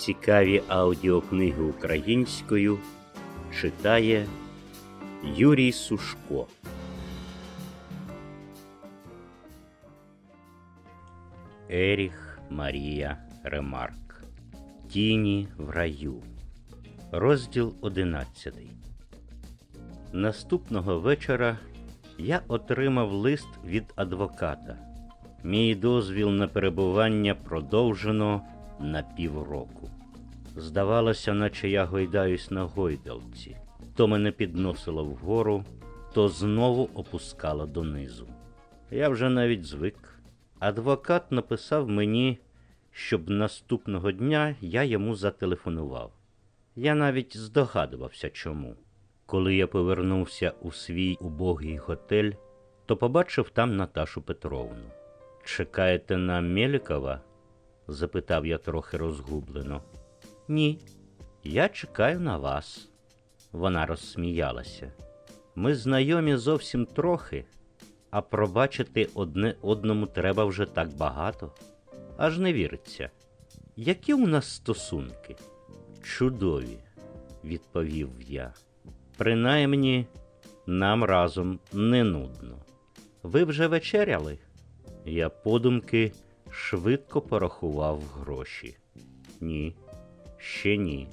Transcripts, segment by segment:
Цікаві аудіокниги українською читає Юрій Сушко. Еріх Марія Ремарк. Тіні в раю. Розділ одинадцятий. Наступного вечора я отримав лист від адвоката. Мій дозвіл на перебування продовжено на півроку. Здавалося, наче я гойдаюсь на гойдалці. То мене підносило вгору, то знову опускало донизу. Я вже навіть звик. Адвокат написав мені, щоб наступного дня я йому зателефонував. Я навіть здогадувався чому. Коли я повернувся у свій убогий готель, то побачив там Наташу Петровну. Чекаєте на Мєлікова? Запитав я трохи розгублено. Ні, я чекаю на вас. Вона розсміялася. Ми знайомі зовсім трохи, а пробачити одне одному треба вже так багато. Аж не віриться. Які у нас стосунки? Чудові, відповів я. Принаймні, нам разом не нудно. Ви вже вечеряли? Я подумки швидко порахував гроші. Ні, ще ні.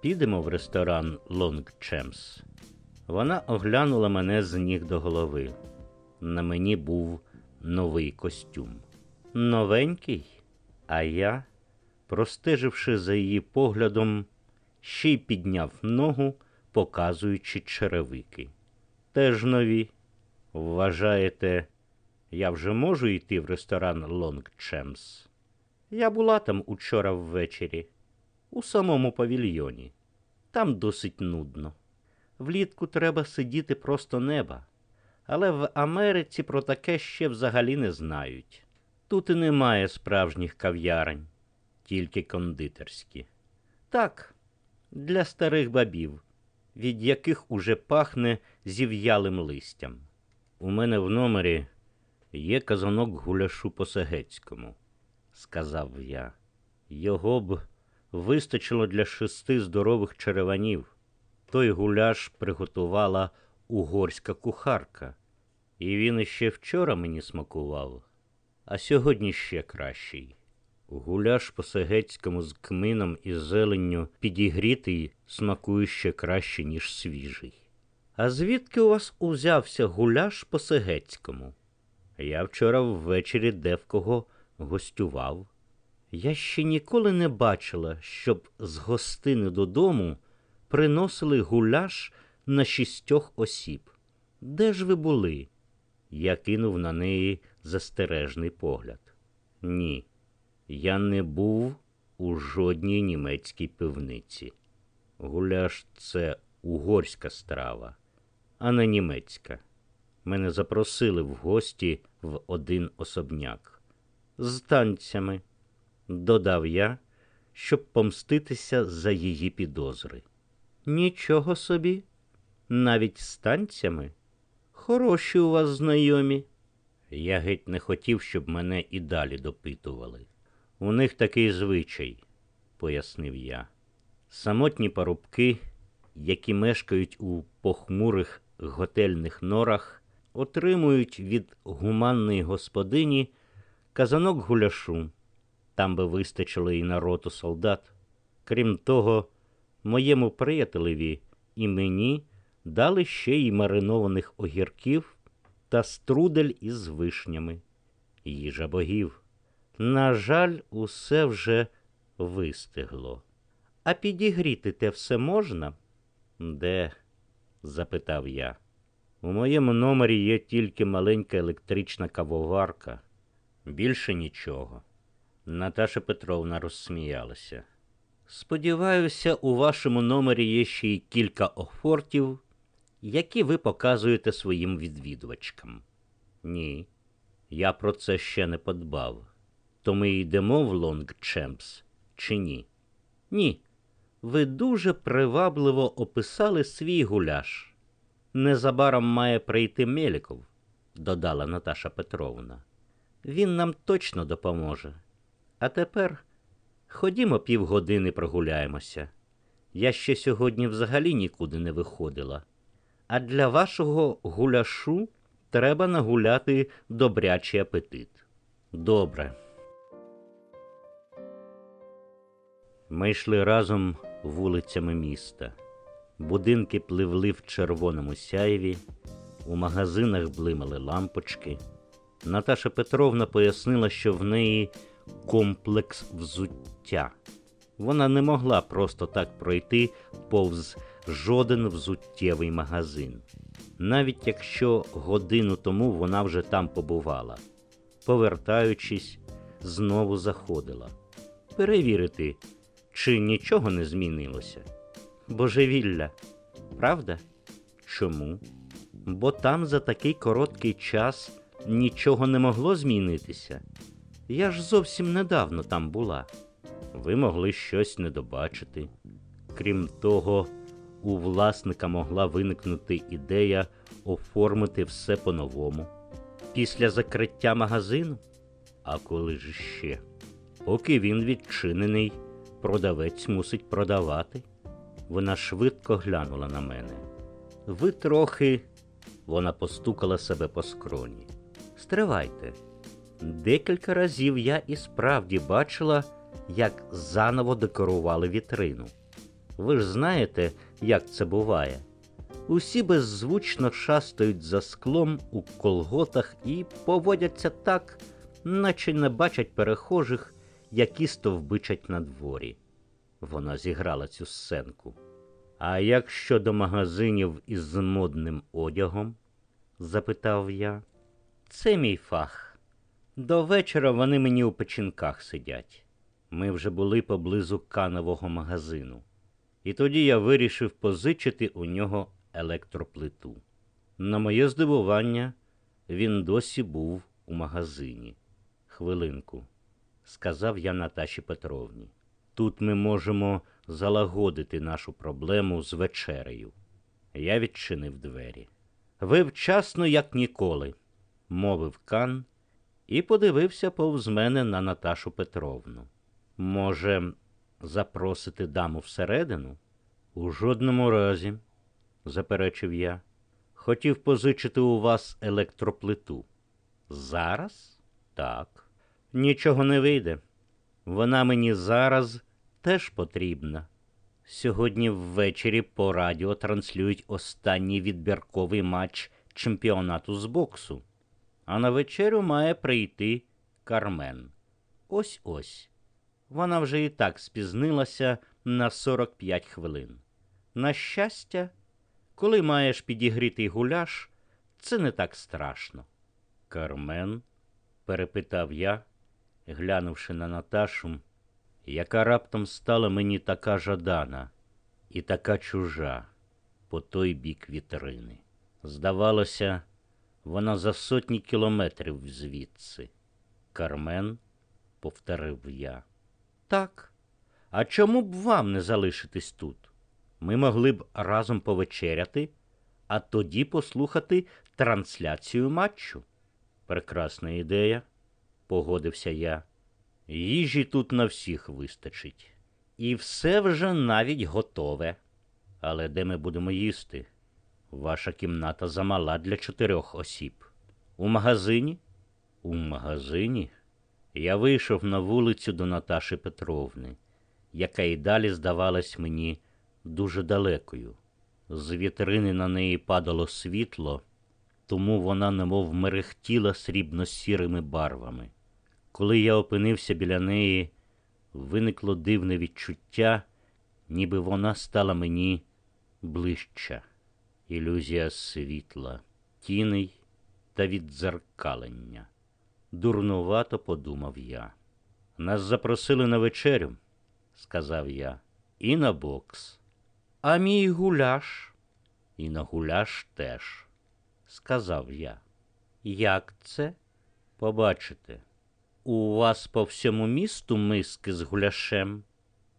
Підемо в ресторан Лонг Чемс. Вона оглянула мене з ніг до голови. На мені був новий костюм. Новенький, а я, простеживши за її поглядом, ще й підняв ногу, показуючи черевики. Теж нові. Вважаєте, я вже можу йти в ресторан Лонг Чемс? Я була там учора ввечері, у самому павільйоні. Там досить нудно. Влітку треба сидіти просто неба. Але в Америці про таке ще взагалі не знають. Тут і немає справжніх кав'ярень, тільки кондитерські. Так, для старих бабів, від яких уже пахне зів'ялим листям. У мене в номері є казанок гуляшу по Сегецькому, сказав я. Його б вистачило для шести здорових череванів. Той гуляш приготувала угорська кухарка, і він іще вчора мені смакував, а сьогодні ще кращий. Гуляш по Сегецькому з кмином і зеленню підігрітий смакує ще краще, ніж свіжий. А звідки у вас узявся гуляш по Сегецькому? Я вчора ввечері де в кого гостював. Я ще ніколи не бачила, щоб з гостини додому приносили гуляш на шістьох осіб. Де ж ви були? Я кинув на неї застережний погляд. Ні, я не був у жодній німецькій пивниці. Гуляш це угорська страва, а не німецька. Мене запросили в гості в один особняк. З танцями, додав я, щоб помститися за її підозри. Нічого собі, навіть з танцями. Хороші у вас знайомі. Я геть не хотів, щоб мене і далі допитували. У них такий звичай, пояснив я. Самотні парубки, які мешкають у похмурих готельних норах, отримують від гуманної господині казанок гуляшу. Там би вистачило і на роту солдат. Крім того, моєму приятелеві і мені дали ще й маринованих огірків та струдель із вишнями. Їжа богів. На жаль, усе вже вистигло. А підігріти те все можна? Де? запитав я. У моєму номері є тільки маленька електрична кавоварка. Більше нічого. Наташа Петровна розсміялася. Сподіваюся, у вашому номері є ще й кілька офортів, які ви показуєте своїм відвідувачкам. Ні, я про це ще не подбав. То ми йдемо в Лонг Чемпс чи ні? Ні. Ви дуже привабливо описали свій гуляш. Незабаром має прийти Меліков, додала Наташа Петровна. Він нам точно допоможе. А тепер Ходімо півгодини прогуляємося. Я ще сьогодні взагалі нікуди не виходила. А для вашого гуляшу треба нагуляти добрячий апетит. Добре. Ми йшли разом вулицями міста. Будинки пливли в червоному сяєві, у магазинах блимали лампочки. Наташа Петровна пояснила, що в неї комплекс взуття. Вона не могла просто так пройти повз жоден взуттєвий магазин, навіть якщо годину тому вона вже там побувала. Повертаючись, знову заходила. Перевірити, чи нічого не змінилося. Божевілля, правда? Чому? Бо там за такий короткий час нічого не могло змінитися. Я ж зовсім недавно там була. Ви могли щось не добачити. Крім того, у власника могла виникнути ідея оформити все по-новому. Після закриття магазину? А коли ж ще? Поки він відчинений, продавець мусить продавати. Вона швидко глянула на мене. Ви трохи. Вона постукала себе по скроні. Стривайте. Декілька разів я і справді бачила, як заново декорували вітрину. Ви ж знаєте, як це буває. Усі беззвучно шастають за склом у колготах і поводяться так, наче не бачать перехожих, які стовбичать на дворі. Вона зіграла цю сценку. А як щодо магазинів із модним одягом? запитав я. Це мій фах. До вечора вони мені у печінках сидять. Ми вже були поблизу канового магазину. І тоді я вирішив позичити у нього електроплиту. На моє здивування, він досі був у магазині. Хвилинку, сказав я Наташі Петровні. Тут ми можемо залагодити нашу проблему з вечерею. Я відчинив двері. Ви вчасно, як ніколи, мовив Кан і подивився повз мене на Наташу Петровну. Може, запросити даму всередину? У жодному разі, заперечив я. Хотів позичити у вас електроплиту. Зараз? Так. Нічого не вийде. Вона мені зараз теж потрібна. Сьогодні ввечері по радіо транслюють останній відбірковий матч чемпіонату з боксу. А на вечерю має прийти Кармен. Ось ось. Вона вже і так спізнилася на 45 хвилин. На щастя, коли маєш підігрітий гуляш, це не так страшно. Кармен? перепитав я, глянувши на Наташу, яка раптом стала мені така жадана і така чужа по той бік вітрини. Здавалося, вона за сотні кілометрів звідси. Кармен, повторив я. Так. А чому б вам не залишитись тут? Ми могли б разом повечеряти, а тоді послухати трансляцію матчу. Прекрасна ідея, погодився я. Їжі тут на всіх вистачить. І все вже навіть готове. Але де ми будемо їсти? Ваша кімната замала для чотирьох осіб. У магазині? У магазині? Я вийшов на вулицю до Наташі Петровни, яка й далі здавалась мені дуже далекою. З вітрини на неї падало світло, тому вона немов мерехтіла срібно-сірими барвами. Коли я опинився біля неї, виникло дивне відчуття, ніби вона стала мені ближча. Ілюзія світла, тіней та віддзеркалення. Дурнувато подумав я. Нас запросили на вечерю, сказав я, і на бокс. А мій гуляш, і на гуляш теж, сказав я. Як це? Побачите, у вас по всьому місту миски з гуляшем,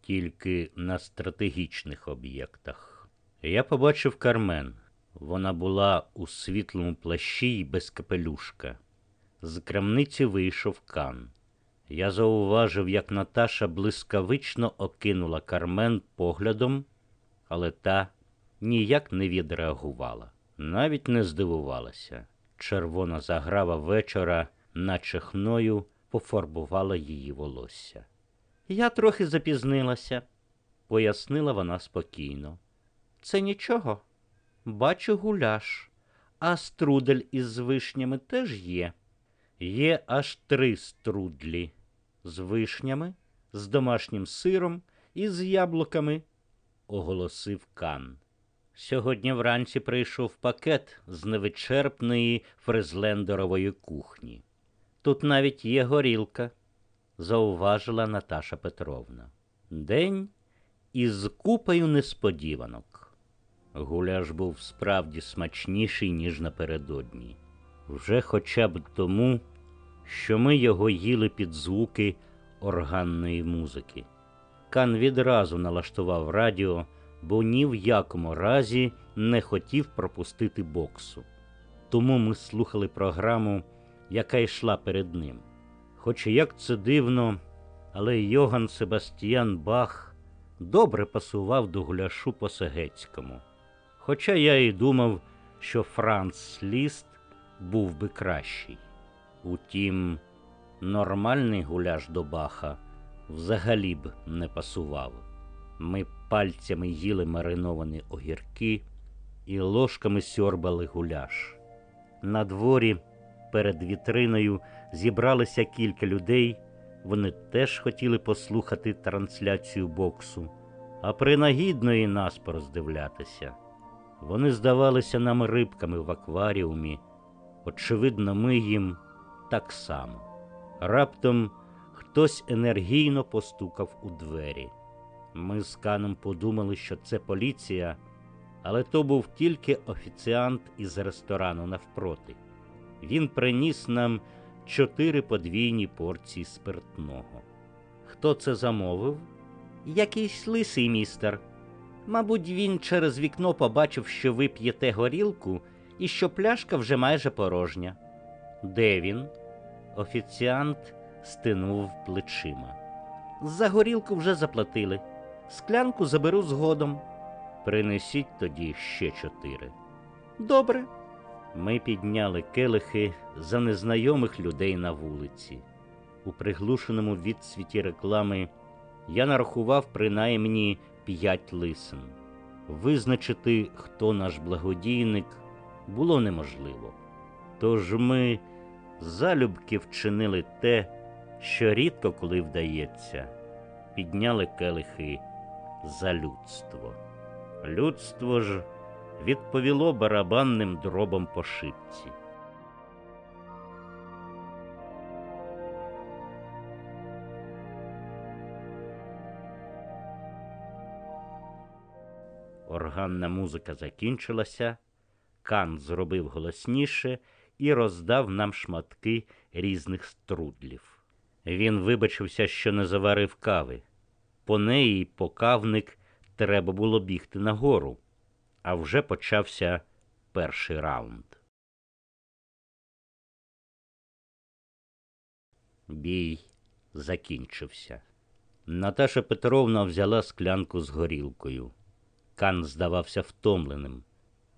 тільки на стратегічних об'єктах. Я побачив Кармен. Вона була у світлому плащі й без капелюшка. З крамниці вийшов кан. Я зауважив, як Наташа блискавично окинула Кармен поглядом, але та ніяк не відреагувала, навіть не здивувалася. Червона заграва вечора, наче хною, пофарбувала її волосся. Я трохи запізнилася, пояснила вона спокійно. Це нічого. Бачу гуляш, а струдель із вишнями теж є. Є аж три струдлі з вишнями, з домашнім сиром і з яблуками, оголосив Кан. Сьогодні вранці прийшов пакет з невичерпної фрезлендерової кухні. Тут навіть є горілка, зауважила Наташа Петровна. День із купою несподіванок. Гуляш був справді смачніший, ніж напередодні. Вже хоча б тому, що ми його їли під звуки органної музики. Кан відразу налаштував радіо, бо ні в якому разі не хотів пропустити боксу. Тому ми слухали програму, яка йшла перед ним. Хоч як це дивно, але Йоган Себастьян Бах добре пасував до гуляшу по Сегецькому. Хоча я і думав, що Франц Ліст був би кращий. Утім, нормальний гуляш до Баха взагалі б не пасував. Ми пальцями їли мариновані огірки і ложками сьорбали гуляш. На дворі перед вітриною зібралися кілька людей. Вони теж хотіли послухати трансляцію боксу, а принагідно і нас пороздивлятися. Вони здавалися нам рибками в акваріумі. Очевидно, ми їм так само. Раптом хтось енергійно постукав у двері. Ми з Каном подумали, що це поліція, але то був тільки офіціант із ресторану навпроти. Він приніс нам чотири подвійні порції спиртного. Хто це замовив? Якийсь лисий містер. Мабуть, він через вікно побачив, що ви п'єте горілку і що пляшка вже майже порожня. Де він? Офіціант стинув плечима. За горілку вже заплатили. Склянку заберу згодом. Принесіть тоді ще чотири. Добре. Ми підняли келихи за незнайомих людей на вулиці. У приглушеному відсвіті реклами я нарахував принаймні п'ять лисин. Визначити, хто наш благодійник, було неможливо. Тож ми залюбки вчинили те, що рідко коли вдається, підняли келихи за людство. Людство ж відповіло барабанним дробом по шипці. Органна музика закінчилася, Кан зробив голосніше і роздав нам шматки різних струдлів. Він вибачився, що не заварив кави. По неї по кавник треба було бігти нагору, а вже почався перший раунд. Бій закінчився. Наташа Петровна взяла склянку з горілкою. Кан здавався втомленим.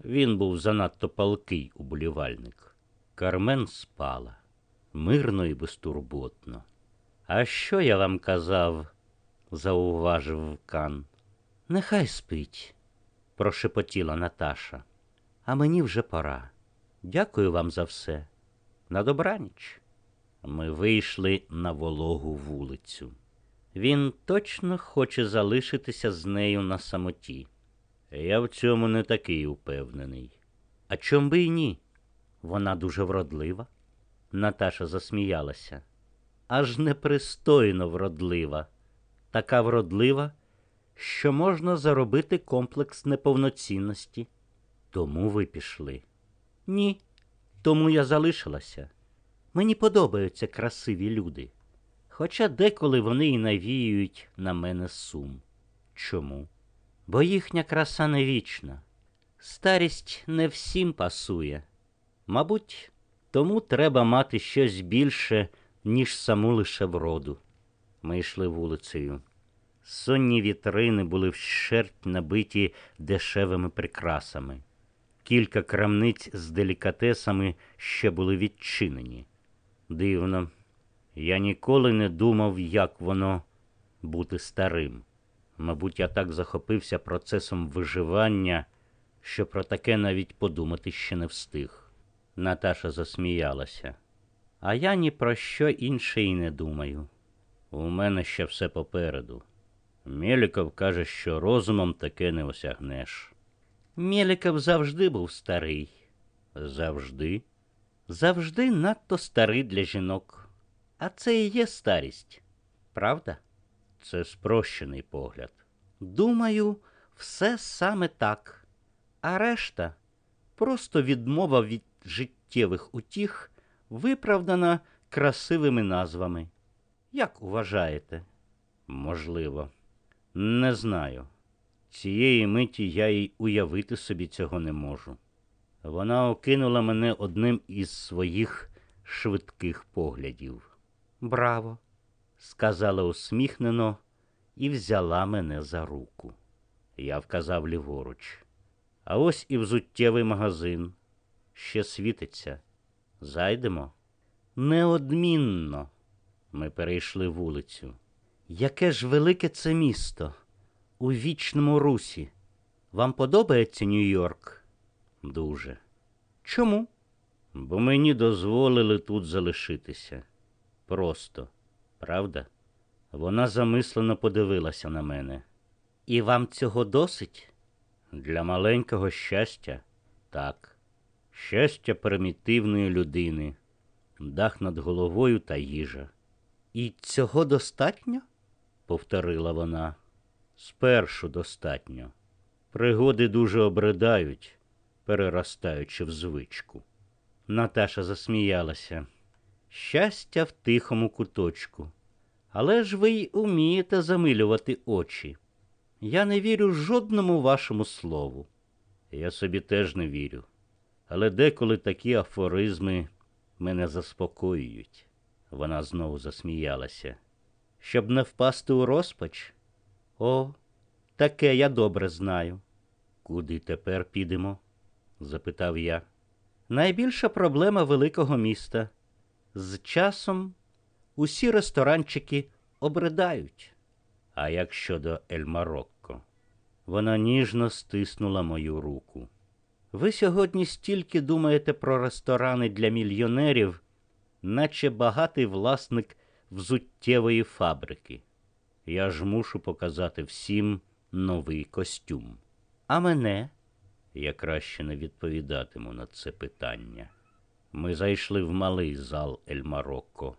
Він був занадто палкий уболівальник. Кармен спала мирно і безтурботно. А що я вам казав? зауважив Кан. Нехай спить, прошепотіла Наташа. А мені вже пора. Дякую вам за все. На добраніч. Ми вийшли на вологу вулицю. Він точно хоче залишитися з нею на самоті. Я в цьому не такий упевнений. А чом би й ні? Вона дуже вродлива. Наташа засміялася. Аж непристойно вродлива, така вродлива, що можна заробити комплекс неповноцінності. Тому ви пішли. Ні, тому я залишилася. Мені подобаються красиві люди, хоча деколи вони і навіюють на мене сум. Чому? Бо їхня краса не вічна. Старість не всім пасує. Мабуть, тому треба мати щось більше ніж саму лише вроду. Ми йшли вулицею. Сонні вітрини були вщерть набиті дешевими прикрасами. Кілька крамниць з делікатесами ще були відчинені. Дивно, я ніколи не думав, як воно бути старим. Мабуть, я так захопився процесом виживання, що про таке навіть подумати ще не встиг. Наташа засміялася. А я ні про що інше й не думаю. У мене ще все попереду. Мєліков каже, що розумом таке не осягнеш. Мєліков завжди був старий. Завжди? Завжди надто старий для жінок. А це і є старість. Правда? Це спрощений погляд. Думаю, все саме так. А решта просто відмова від життєвих утіх, виправдана красивими назвами. Як вважаєте? Можливо. Не знаю. Цієї миті я й уявити собі цього не можу. Вона окинула мене одним із своїх швидких поглядів. Браво! сказала усміхнено і взяла мене за руку. Я вказав ліворуч. А ось і взуттєвий магазин. Ще світиться. Зайдемо? Неодмінно. Ми перейшли вулицю. Яке ж велике це місто у вічному русі. Вам подобається Нью-Йорк? Дуже. Чому? Бо мені дозволили тут залишитися. Просто, правда? Вона замислено подивилася на мене. І вам цього досить? Для маленького щастя так. Щастя примітивної людини, дах над головою та їжа. І цього достатньо? Повторила вона. Спершу достатньо. Пригоди дуже обридають, переростаючи в звичку. Наташа засміялася. Щастя в тихому куточку. Але ж ви й умієте замилювати очі. Я не вірю жодному вашому слову. Я собі теж не вірю. Але деколи такі афоризми мене заспокоюють. Вона знову засміялася. Щоб не впасти у розпач? О, таке я добре знаю. Куди тепер підемо? запитав я. Найбільша проблема великого міста. З часом усі ресторанчики обридають. А як щодо Ель-Марокко? Вона ніжно стиснула мою руку. Ви сьогодні стільки думаєте про ресторани для мільйонерів, наче багатий власник взуттєвої фабрики. Я ж мушу показати всім новий костюм. А мене я краще не відповідатиму на це питання. Ми зайшли в малий зал Ель-Марокко,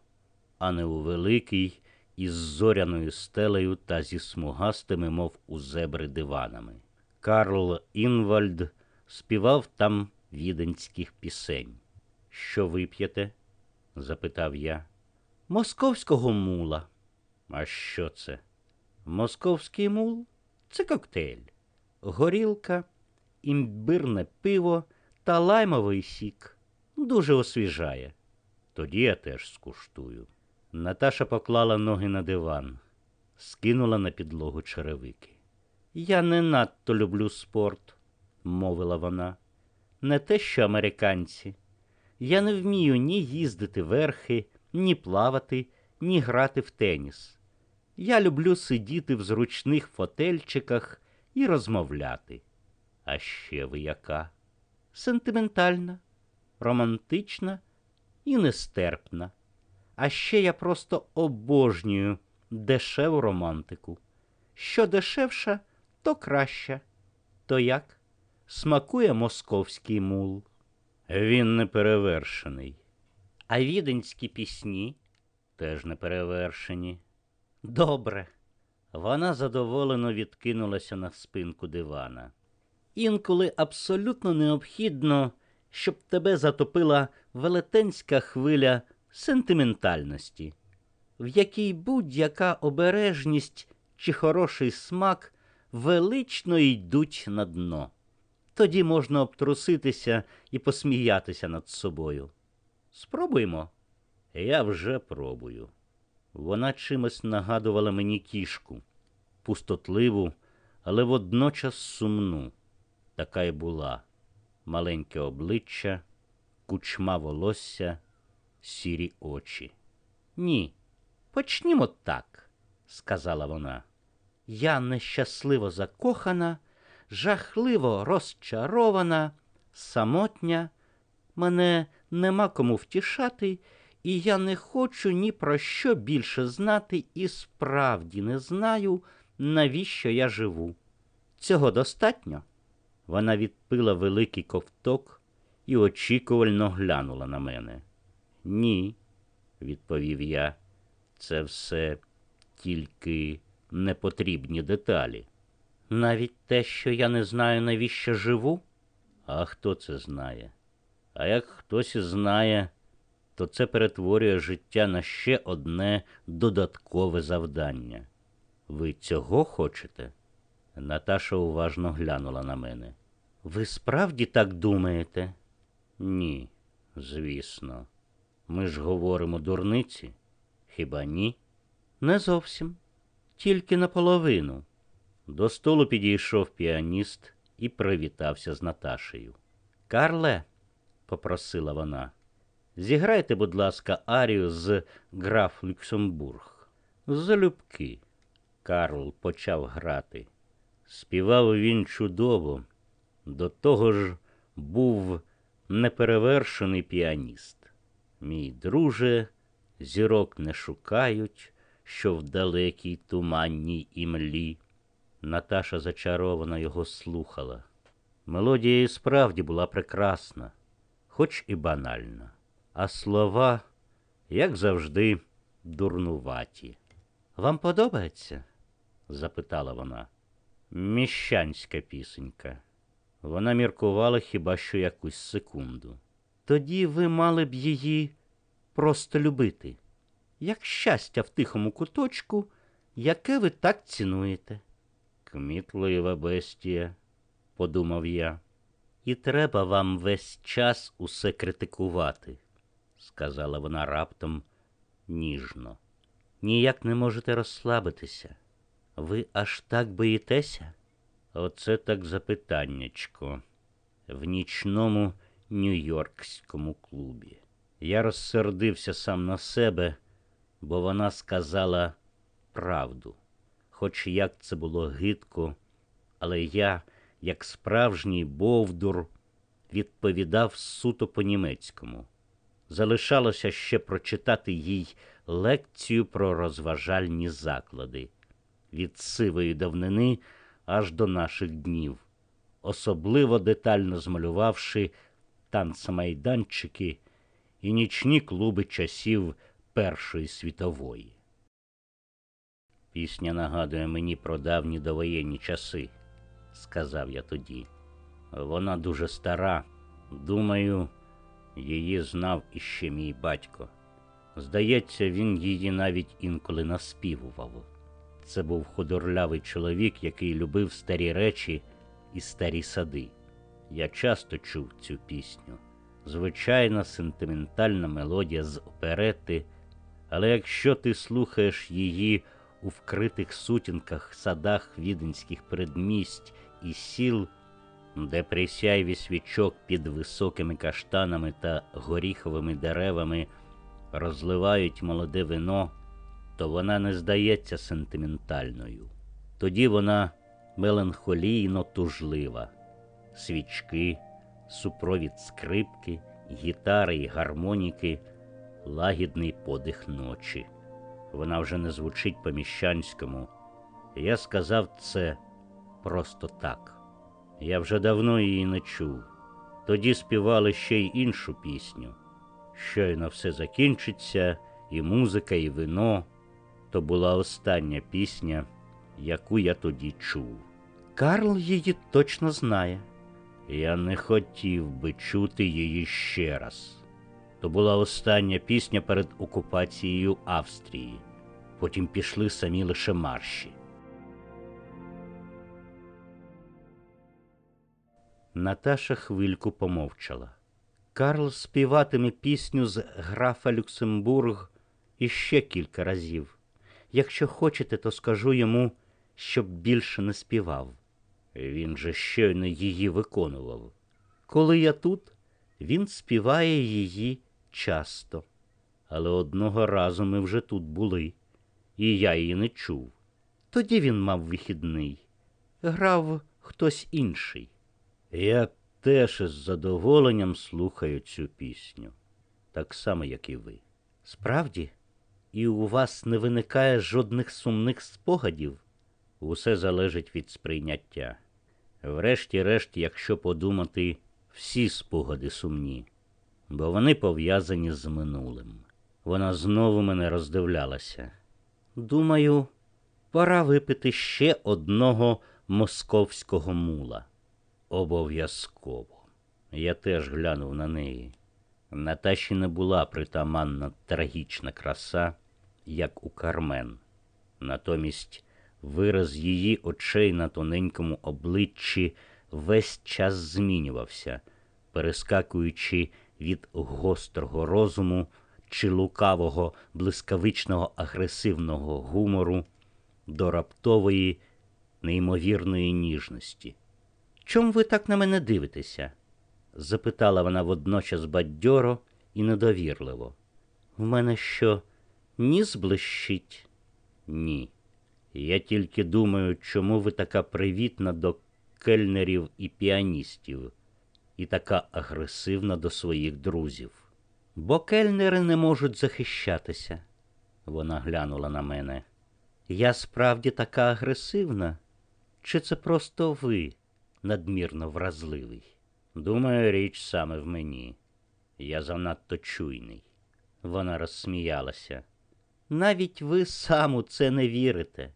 а не у великий із зоряною стелею та зі смугастими, мов у зебри диванами. Карл Інвальд співав там віденських пісень. Що вип'єте? запитав я. Московського мула. А що це? Московський мул це коктейль, горілка, імбирне пиво та лаймовий сік. Дуже освіжає. Тоді я теж скуштую. Наташа поклала ноги на диван, скинула на підлогу черевики. Я не надто люблю спорт, мовила вона. Не те, що американці. Я не вмію ні їздити верхи, ні плавати, ні грати в теніс. Я люблю сидіти в зручних фотельчиках і розмовляти. А ще ви яка? Сентиментальна, романтична і нестерпна. А ще я просто обожнюю дешеву романтику. Що дешевша, то краща. То як? Смакує московський мул. Він не перевершений. А віденські пісні теж не перевершені. Добре. Вона задоволено відкинулася на спинку дивана. Інколи абсолютно необхідно, щоб тебе затопила велетенська хвиля сентиментальності, в якій будь-яка обережність чи хороший смак велично йдуть на дно. Тоді можна обтруситися і посміятися над собою. Спробуймо. Я вже пробую. Вона чимось нагадувала мені кішку, пустотливу, але водночас сумну. Така й була маленьке обличчя, кучма волосся, сірі очі. Ні, почнімо так, сказала вона. Я нещасливо закохана, жахливо розчарована, самотня, мене нема кому втішати, і я не хочу ні про що більше знати і справді не знаю, навіщо я живу. Цього достатньо. Вона відпила великий ковток і очікувально глянула на мене. Ні, відповів я, це все тільки непотрібні деталі. Навіть те, що я не знаю, навіщо живу? А хто це знає? А як хтось знає, то це перетворює життя на ще одне додаткове завдання. Ви цього хочете? Наташа уважно глянула на мене. Ви справді так думаєте? Ні, звісно. Ми ж говоримо дурниці. Хіба ні? Не зовсім, тільки наполовину. До столу підійшов піаніст і привітався з Наташею. Карле, попросила вона, зіграйте, будь ласка, арію з граф Люксембург. Залюбки. Карл почав грати. Співав він чудово, до того ж був неперевершений піаніст. Мій друже, зірок не шукають, що в далекій туманній імлі. Наташа зачаровано його слухала. Мелодія і справді була прекрасна, хоч і банальна, а слова, як завжди, дурнуваті. Вам подобається? запитала вона. Міщанська пісенька. Вона міркувала хіба що якусь секунду. Тоді ви мали б її просто любити, як щастя в тихому куточку, яке ви так цінуєте. Кмітлива бестія, подумав я. І треба вам весь час усе критикувати, сказала вона раптом ніжно. Ніяк не можете розслабитися. Ви аж так боїтеся? Оце так запитаннячко. В нічному нью-йоркському клубі. Я розсердився сам на себе, бо вона сказала правду. Хоч як це було гидко, але я, як справжній Бовдур, відповідав суто по-німецькому. Залишалося ще прочитати їй лекцію про розважальні заклади від сивої давнини аж до наших днів, особливо детально змалювавши танцемайданчики і нічні клуби часів Першої світової. Пісня нагадує мені про давні довоєнні часи, сказав я тоді. Вона дуже стара. Думаю, її знав іще мій батько. Здається, він її навіть інколи наспівував. Це був худорлявий чоловік, який любив старі речі і старі сади. Я часто чув цю пісню. Звичайна сентиментальна мелодія з оперети, але якщо ти слухаєш її у вкритих сутінках, садах віденських передмість і сіл, де при сяйві свічок під високими каштанами та горіховими деревами розливають молоде вино, то вона не здається сентиментальною. Тоді вона меланхолійно тужлива, свічки, супровід скрипки, гітари і гармоніки, лагідний подих ночі. Вона вже не звучить по-міщанському. Я сказав це просто так. Я вже давно її не чув. Тоді співали ще й іншу пісню. Щойно все закінчиться, і музика, і вино. То була остання пісня, яку я тоді чув. Карл її точно знає. Я не хотів би чути її ще раз. То була остання пісня перед окупацією Австрії. Потім пішли самі лише марші. Наташа хвильку помовчала. Карл співатиме пісню з графа Люксембург іще кілька разів. Якщо хочете, то скажу йому, щоб більше не співав. Він же щойно її виконував. Коли я тут, він співає її часто. Але одного разу ми вже тут були, і я її не чув. Тоді він мав вихідний, грав хтось інший. Я теж із задоволенням слухаю цю пісню, так само, як і ви. Справді, і у вас не виникає жодних сумних спогадів. Усе залежить від сприйняття. Врешті-решт, якщо подумати, всі спогади сумні, бо вони пов'язані з минулим. Вона знову мене роздивлялася. Думаю, пора випити ще одного московського мула. Обов'язково. Я теж глянув на неї. Наташі не була притаманна трагічна краса, як у Кармен. Натомість вираз її очей на тоненькому обличчі весь час змінювався, перескакуючи від гострого розуму чи лукавого, блискавичного агресивного гумору до раптової, неймовірної ніжності. Чом ви так на мене дивитеся? запитала вона водночас бадьоро і недовірливо. У мене що, ніс блищить? Ні. Я тільки думаю, чому ви така привітна до кельнерів і піаністів, і така агресивна до своїх друзів. Бо кельнери не можуть захищатися. Вона глянула на мене. Я справді така агресивна? Чи це просто ви надмірно вразливий? Думаю, річ саме в мені. Я занадто чуйний. Вона розсміялася. Навіть ви сам у це не вірите.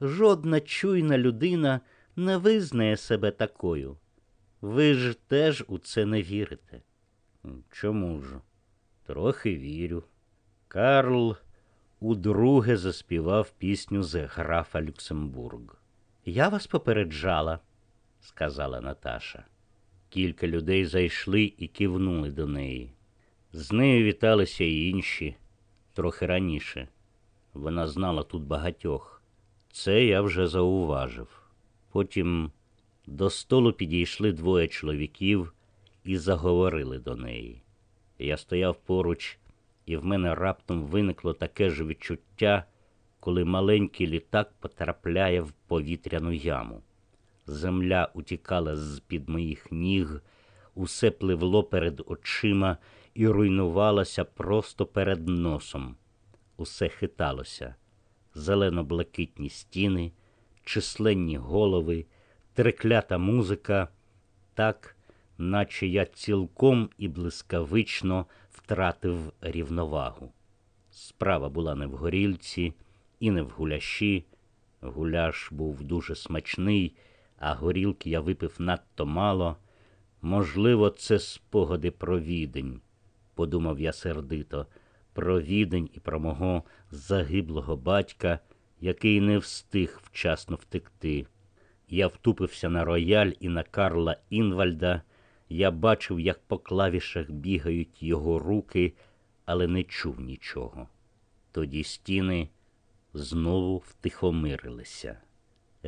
Жодна чуйна людина не визнає себе такою. Ви ж теж у це не вірите. Чому ж? Трохи вірю. Карл удруге заспівав пісню з графа Люксембург. Я вас попереджала, сказала Наташа. Кілька людей зайшли і кивнули до неї. З нею віталися й інші трохи раніше. Вона знала тут багатьох. Це я вже зауважив. Потім до столу підійшли двоє чоловіків і заговорили до неї. Я стояв поруч, і в мене раптом виникло таке ж відчуття, коли маленький літак потрапляє в повітряну яму. Земля утікала з-під моїх ніг, усе пливло перед очима і руйнувалося просто перед носом. Усе хиталося, зелено-блакитні стіни, численні голови, треклята музика, так, наче я цілком і блискавично втратив рівновагу. Справа була не в горілці і не в гуляші. Гуляш був дуже смачний, а горілки я випив надто мало. Можливо, це спогади про відень, подумав я сердито, про відень і про мого загиблого батька, який не встиг вчасно втекти. Я втупився на рояль і на Карла Інвальда. Я бачив, як по клавішах бігають його руки, але не чув нічого. Тоді стіни знову втихомирилися.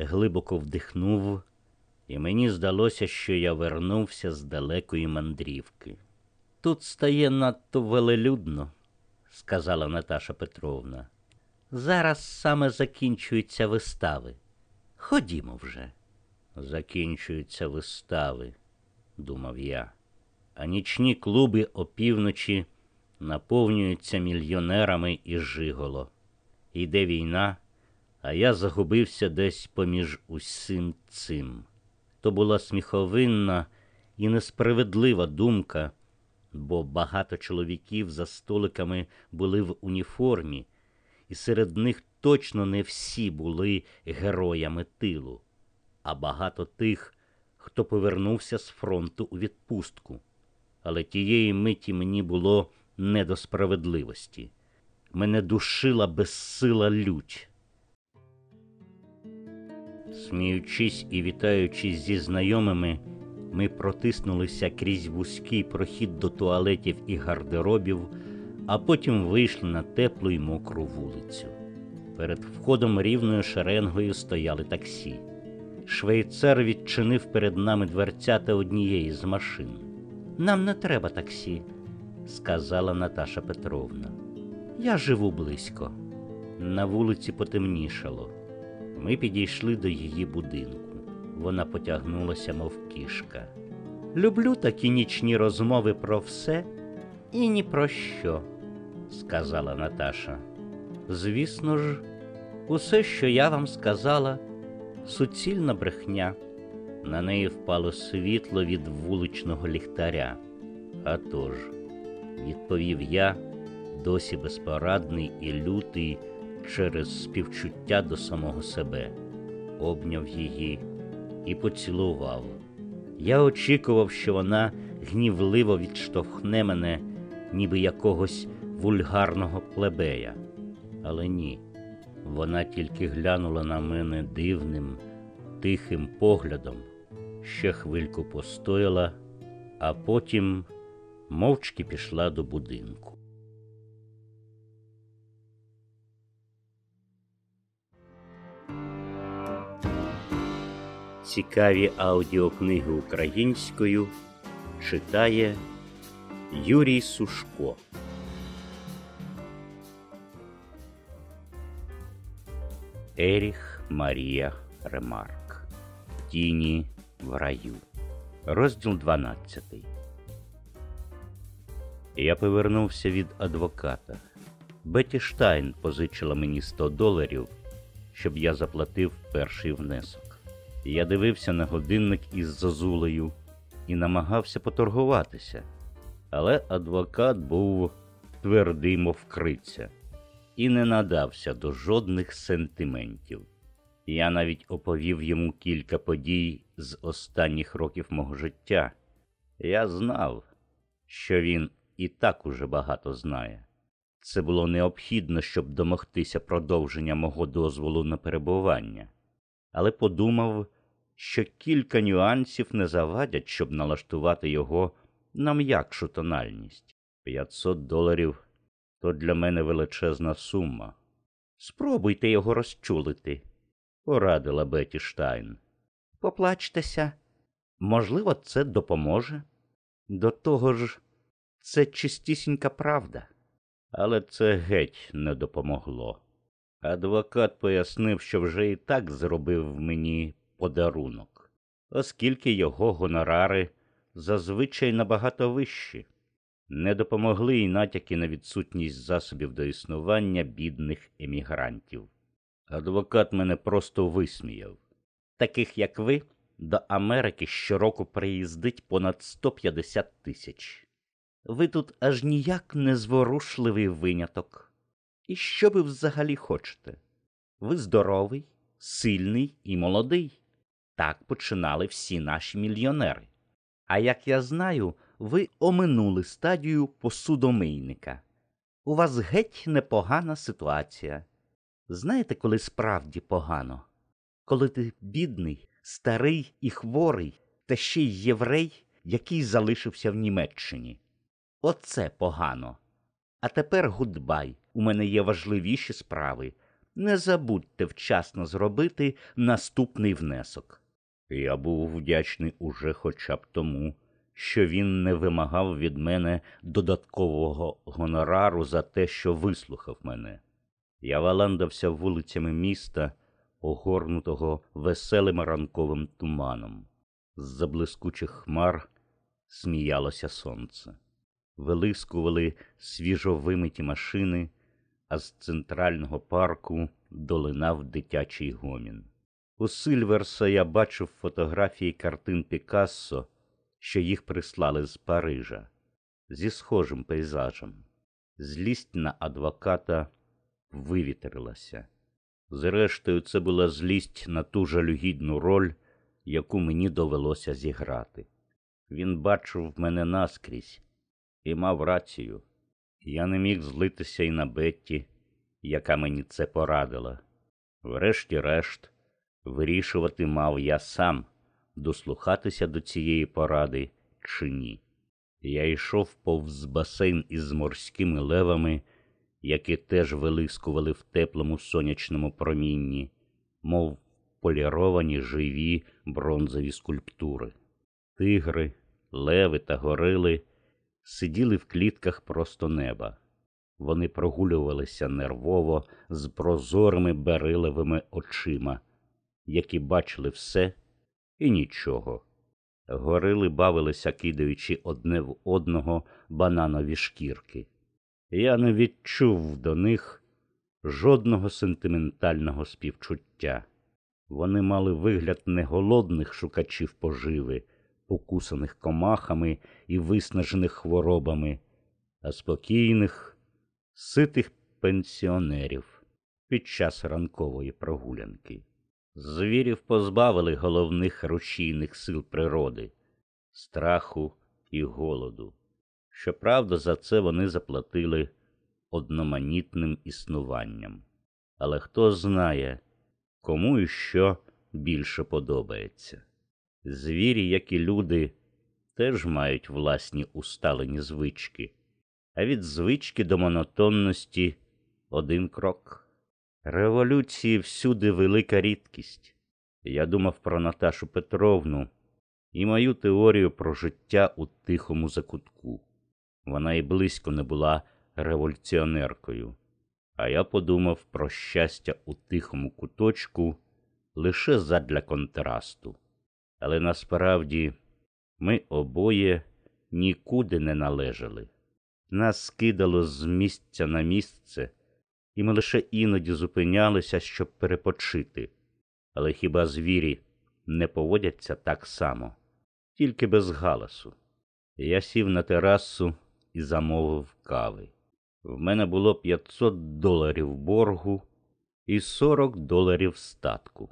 Глибоко вдихнув, і мені здалося, що я вернувся з далекої мандрівки. Тут стає надто велелюдно, сказала Наташа Петровна. Зараз саме закінчуються вистави. Ходімо вже. Закінчуються вистави, думав я, а нічні клуби опівночі наповнюються мільйонерами і жиголо. Йде війна, а я загубився десь поміж усім цим. То була сміховинна і несправедлива думка, бо багато чоловіків за столиками були в уніформі, і серед них точно не всі були героями тилу, а багато тих, хто повернувся з фронту у відпустку. Але тієї миті мені було не до справедливості. Мене душила безсила лють. Сміючись і вітаючись зі знайомими, Ми протиснулися крізь вузький прохід до туалетів і гардеробів, а потім вийшли на теплу й мокру вулицю. Перед входом рівною шеренгою стояли таксі. Швейцар відчинив перед нами дверцята однієї з машин. Нам не треба таксі, сказала Наташа Петровна. Я живу близько. На вулиці потемнішало. Ми підійшли до її будинку. Вона потягнулася, мов кішка. Люблю такі нічні розмови про все і ні про що, сказала Наташа. Звісно ж, усе, що я вам сказала, суцільна брехня. На неї впало світло від вуличного ліхтаря. «А тож», – відповів я, досі безпорадний і лютий через співчуття до самого себе, обняв її і поцілував. Я очікував, що вона гнівливо відштовхне мене, ніби якогось вульгарного плебея. Але ні, вона тільки глянула на мене дивним, тихим поглядом, ще хвильку постояла, а потім мовчки пішла до будинку. Цікаві аудіокниги українською читає Юрій Сушко. Еріх Марія Ремарк. Тіні в раю. Розділ 12. Я повернувся від адвоката. Беті Штайн позичила мені 100 доларів, щоб я заплатив перший внесок. Я дивився на годинник із зозулею і намагався поторгуватися, але адвокат був твердий, мов криця, і не надався до жодних сентиментів. Я навіть оповів йому кілька подій з останніх років мого життя. Я знав, що він і так уже багато знає. Це було необхідно, щоб домогтися продовження мого дозволу на перебування, але подумав, що кілька нюансів не завадять, щоб налаштувати його на м'якшу тональність. 500 доларів то для мене величезна сума. Спробуйте його розчулити, порадила Беті Штайн. Поплачтеся. Можливо, це допоможе. До того ж, це чистісінька правда. Але це геть не допомогло. Адвокат пояснив, що вже і так зробив мені подарунок, оскільки його гонорари зазвичай набагато вищі. Не допомогли й натяки на відсутність засобів до існування бідних емігрантів. Адвокат мене просто висміяв. Таких, як ви, до Америки щороку приїздить понад 150 тисяч. Ви тут аж ніяк не зворушливий виняток. І що ви взагалі хочете? Ви здоровий, сильний і молодий. Так починали всі наші мільйонери. А як я знаю, ви оминули стадію посудомийника. У вас геть непогана ситуація. Знаєте, коли справді погано? Коли ти бідний, старий і хворий, та ще й єврей, який залишився в Німеччині. Оце погано. А тепер гудбай. У мене є важливіші справи. Не забудьте вчасно зробити наступний внесок. Я був вдячний уже хоча б тому, що він не вимагав від мене додаткового гонорару за те, що вислухав мене. Я валандався вулицями міста, огорнутого веселим ранковим туманом. З-за блискучих хмар сміялося сонце. Вилискували свіжо вимиті машини, а з центрального парку долинав дитячий гомін. У Сильверса я бачив фотографії картин Пікассо, що їх прислали з Парижа, зі схожим пейзажем. Злість на адвоката вивітрилася. Зрештою, це була злість на ту жалюгідну роль, яку мені довелося зіграти. Він бачив мене наскрізь і мав рацію. Я не міг злитися і на Бетті, яка мені це порадила. Врешті-решт, вирішувати мав я сам, дослухатися до цієї поради чи ні. Я йшов повз басейн із морськими левами, які теж вилискували в теплому сонячному промінні, мов поліровані живі бронзові скульптури. Тигри, леви та горили сиділи в клітках просто неба. Вони прогулювалися нервово з прозорими берилевими очима, які бачили все і нічого. Горили бавилися, кидаючи одне в одного бананові шкірки. Я не відчув до них жодного сентиментального співчуття. Вони мали вигляд не голодних шукачів поживи, покусаних комахами і виснажених хворобами, а спокійних, ситих пенсіонерів під час ранкової прогулянки. Звірів позбавили головних рушійних сил природи, страху і голоду. Щоправда, за це вони заплатили одноманітним існуванням. Але хто знає, кому і що більше подобається. Звірі, як і люди, теж мають власні усталені звички, а від звички до монотонності один крок. Революції всюди велика рідкість. Я думав про Наташу Петровну і мою теорію про життя у тихому закутку. Вона і близько не була революціонеркою, а я подумав про щастя у тихому куточку лише задля контрасту. Але насправді ми обоє нікуди не належали. Нас скидало з місця на місце, і ми лише іноді зупинялися, щоб перепочити. Але хіба звірі не поводяться так само, тільки без галасу. Я сів на терасу і замовив кави. В мене було 500 доларів боргу і 40 доларів статку.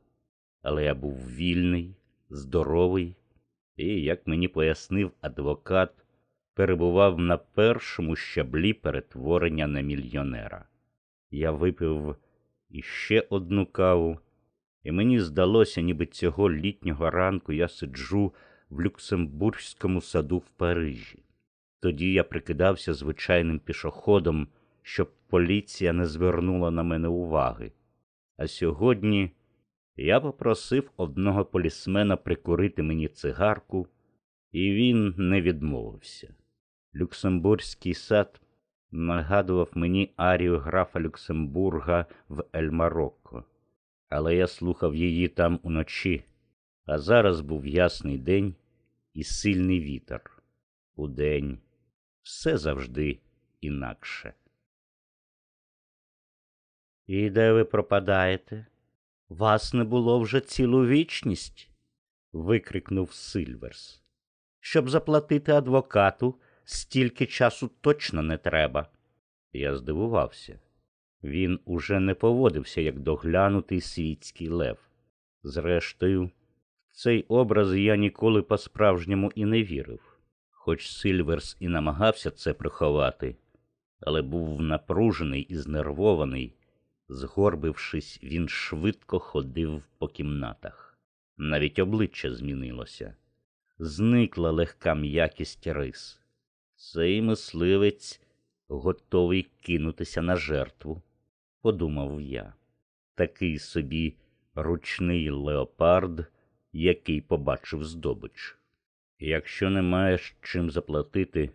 Але я був вільний здоровий і, як мені пояснив адвокат, перебував на першому щаблі перетворення на мільйонера. Я випив іще одну каву, і мені здалося, ніби цього літнього ранку я сиджу в Люксембурзькому саду в Парижі. Тоді я прикидався звичайним пішоходом, щоб поліція не звернула на мене уваги. А сьогодні я попросив одного полісмена прикурити мені цигарку, і він не відмовився. Люксембурзький сад нагадував мені арію графа Люксембурга в Ель-Марокко, але я слухав її там уночі, а зараз був ясний день і сильний вітер. Удень все завжди інакше. І де ви пропадаєте? Вас не було вже цілу вічність, викрикнув Сильверс. Щоб заплатити адвокату, стільки часу точно не треба. Я здивувався. Він уже не поводився як доглянутий світський лев. Зрештою, в цей образ я ніколи по-справжньому і не вірив, хоч Сильверс і намагався це приховати, але був напружений і знервований. Згорбившись, він швидко ходив по кімнатах. Навіть обличчя змінилося. Зникла легка м'якість рис. Цей мисливець готовий кинутися на жертву, подумав я. Такий собі ручний леопард, який побачив здобич. Якщо не маєш чим заплатити,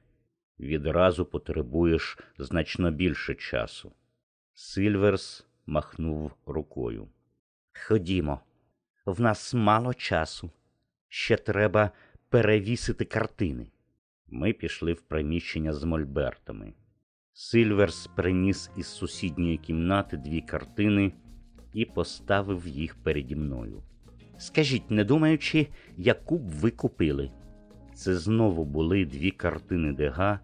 відразу потребуєш значно більше часу. Сильверс махнув рукою. Ходімо, в нас мало часу. Ще треба перевісити картини. Ми пішли в приміщення з мольбертами. Сильверс приніс із сусідньої кімнати дві картини і поставив їх переді мною. Скажіть, не думаючи, яку б ви купили? Це знову були дві картини Дега,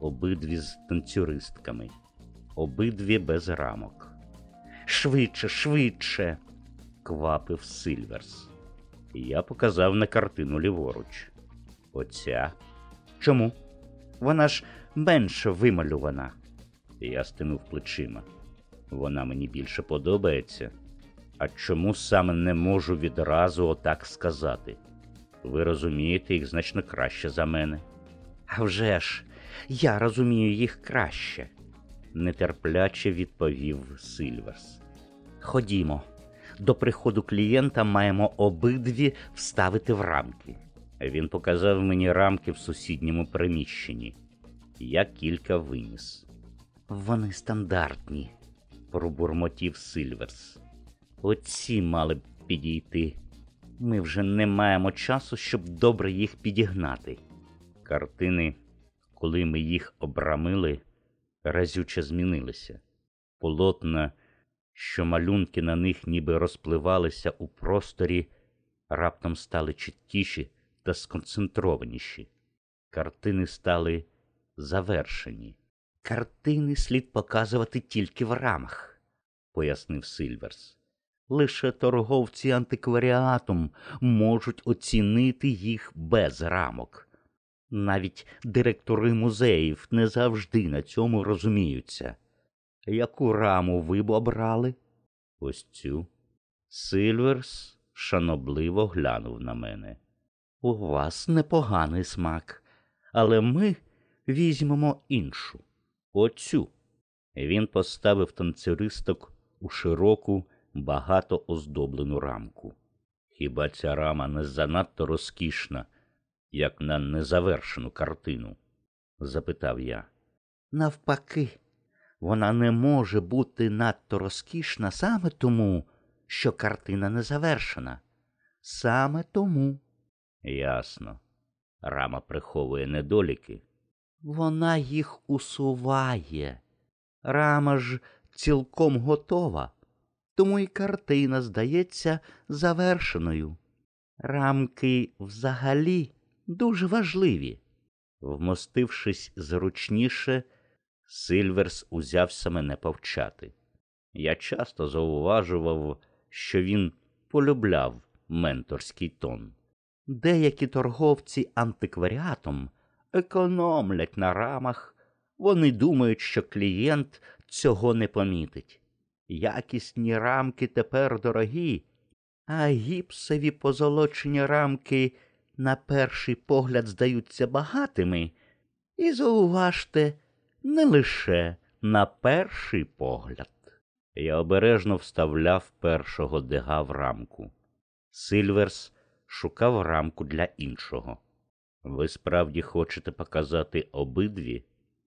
обидві з танцюристками обидві без рамок. Швидше, швидше, квапив Сильверс. Я показав на картину ліворуч. Оця. Чому? Вона ж менше вималювана. Я стинув плечима. Вона мені більше подобається. А чому саме не можу відразу отак сказати? Ви розумієте їх значно краще за мене. «А вже ж, я розумію їх краще, нетерпляче відповів Сильверс. Ходімо, до приходу клієнта маємо обидві вставити в рамки. Він показав мені рамки в сусідньому приміщенні. Я кілька виніс. Вони стандартні, пробурмотів Сильверс. Оці мали б підійти. Ми вже не маємо часу, щоб добре їх підігнати. Картини, коли ми їх обрамили, разюче змінилися. Полотна, що малюнки на них ніби розпливалися у просторі, раптом стали чіткіші та сконцентрованіші. Картини стали завершені. Картини слід показувати тільки в рамах, пояснив Сильверс. Лише торговці антикваріатом можуть оцінити їх без рамок. Навіть директори музеїв не завжди на цьому розуміються. Яку раму ви б обрали? Ось цю. Сильверс шанобливо глянув на мене. У вас непоганий смак, але ми візьмемо іншу. Оцю. Він поставив танцюристок у широку, багато оздоблену рамку. Хіба ця рама не занадто розкішна, як на незавершену картину? запитав я. Навпаки, вона не може бути надто розкішна саме тому, що картина не завершена. Саме тому. Ясно. Рама приховує недоліки. Вона їх усуває. Рама ж цілком готова, тому і картина здається завершеною. Рамки взагалі дуже важливі. Вмостившись зручніше, Сильверс узявся мене повчати. Я часто зауважував, що він полюбляв менторський тон. Деякі торговці антикваріатом економлять на рамах, вони думають, що клієнт цього не помітить. Якісні рамки тепер дорогі, а гіпсові позолочені рамки на перший погляд здаються багатими, і зауважте, не лише на перший погляд. Я обережно вставляв першого дега в рамку. Сильверс шукав рамку для іншого. Ви справді хочете показати обидві?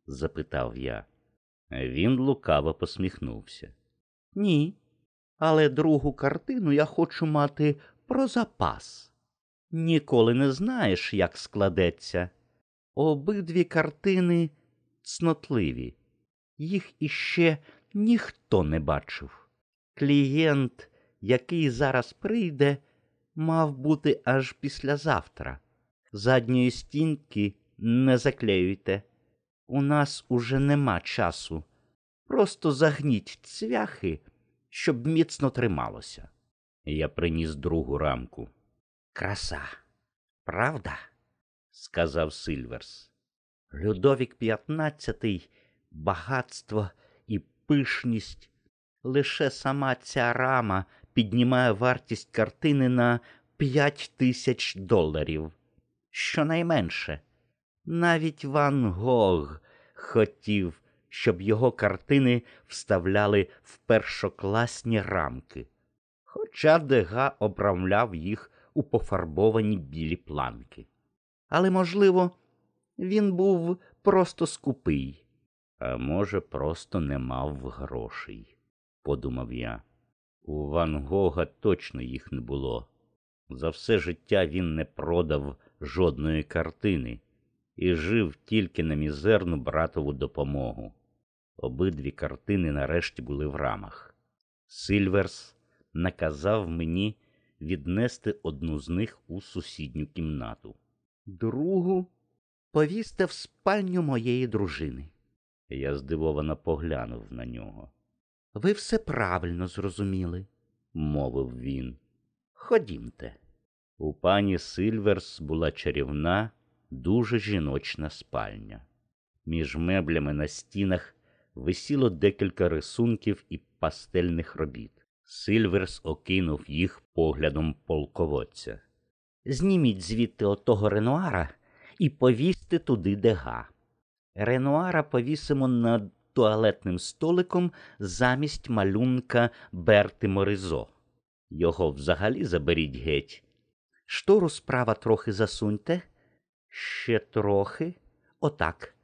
запитав я. Він лукаво посміхнувся. Ні, але другу картину я хочу мати про запас. Ніколи не знаєш, як складеться. Обидві картини цнотливі, їх іще ніхто не бачив. Клієнт, який зараз прийде, мав бути аж післязавтра. Задньої стінки не заклеюйте. У нас уже нема часу. Просто загніть цвяхи, щоб міцно трималося. Я приніс другу рамку. Краса, правда? сказав Сильверс. Людовік XV – багатство і пишність. Лише сама ця рама піднімає вартість картини на п'ять тисяч доларів. Щонайменше. Навіть Ван Гог хотів, щоб його картини вставляли в першокласні рамки, хоча Дега обрамляв їх у пофарбовані білі планки. Але, можливо, він був просто скупий, а може, просто не мав грошей, подумав я. У Ван Гога точно їх не було. За все життя він не продав жодної картини і жив тільки на мізерну братову допомогу. Обидві картини нарешті були в рамах. Сильверс наказав мені віднести одну з них у сусідню кімнату. Другу повісти в спальню моєї дружини. Я здивовано поглянув на нього. Ви все правильно зрозуміли, мовив він. Ходімте. У пані Сильверс була чарівна, дуже жіночна спальня. Між меблями на стінах висіло декілька рисунків і пастельних робіт. Сильверс окинув їх поглядом полководця. Зніміть звідти отого Ренуара і повісьте туди дега. Ренуара повісимо над туалетним столиком замість малюнка Берти Моризо. Його взагалі заберіть геть. Штору справа трохи засуньте. Ще трохи. Отак.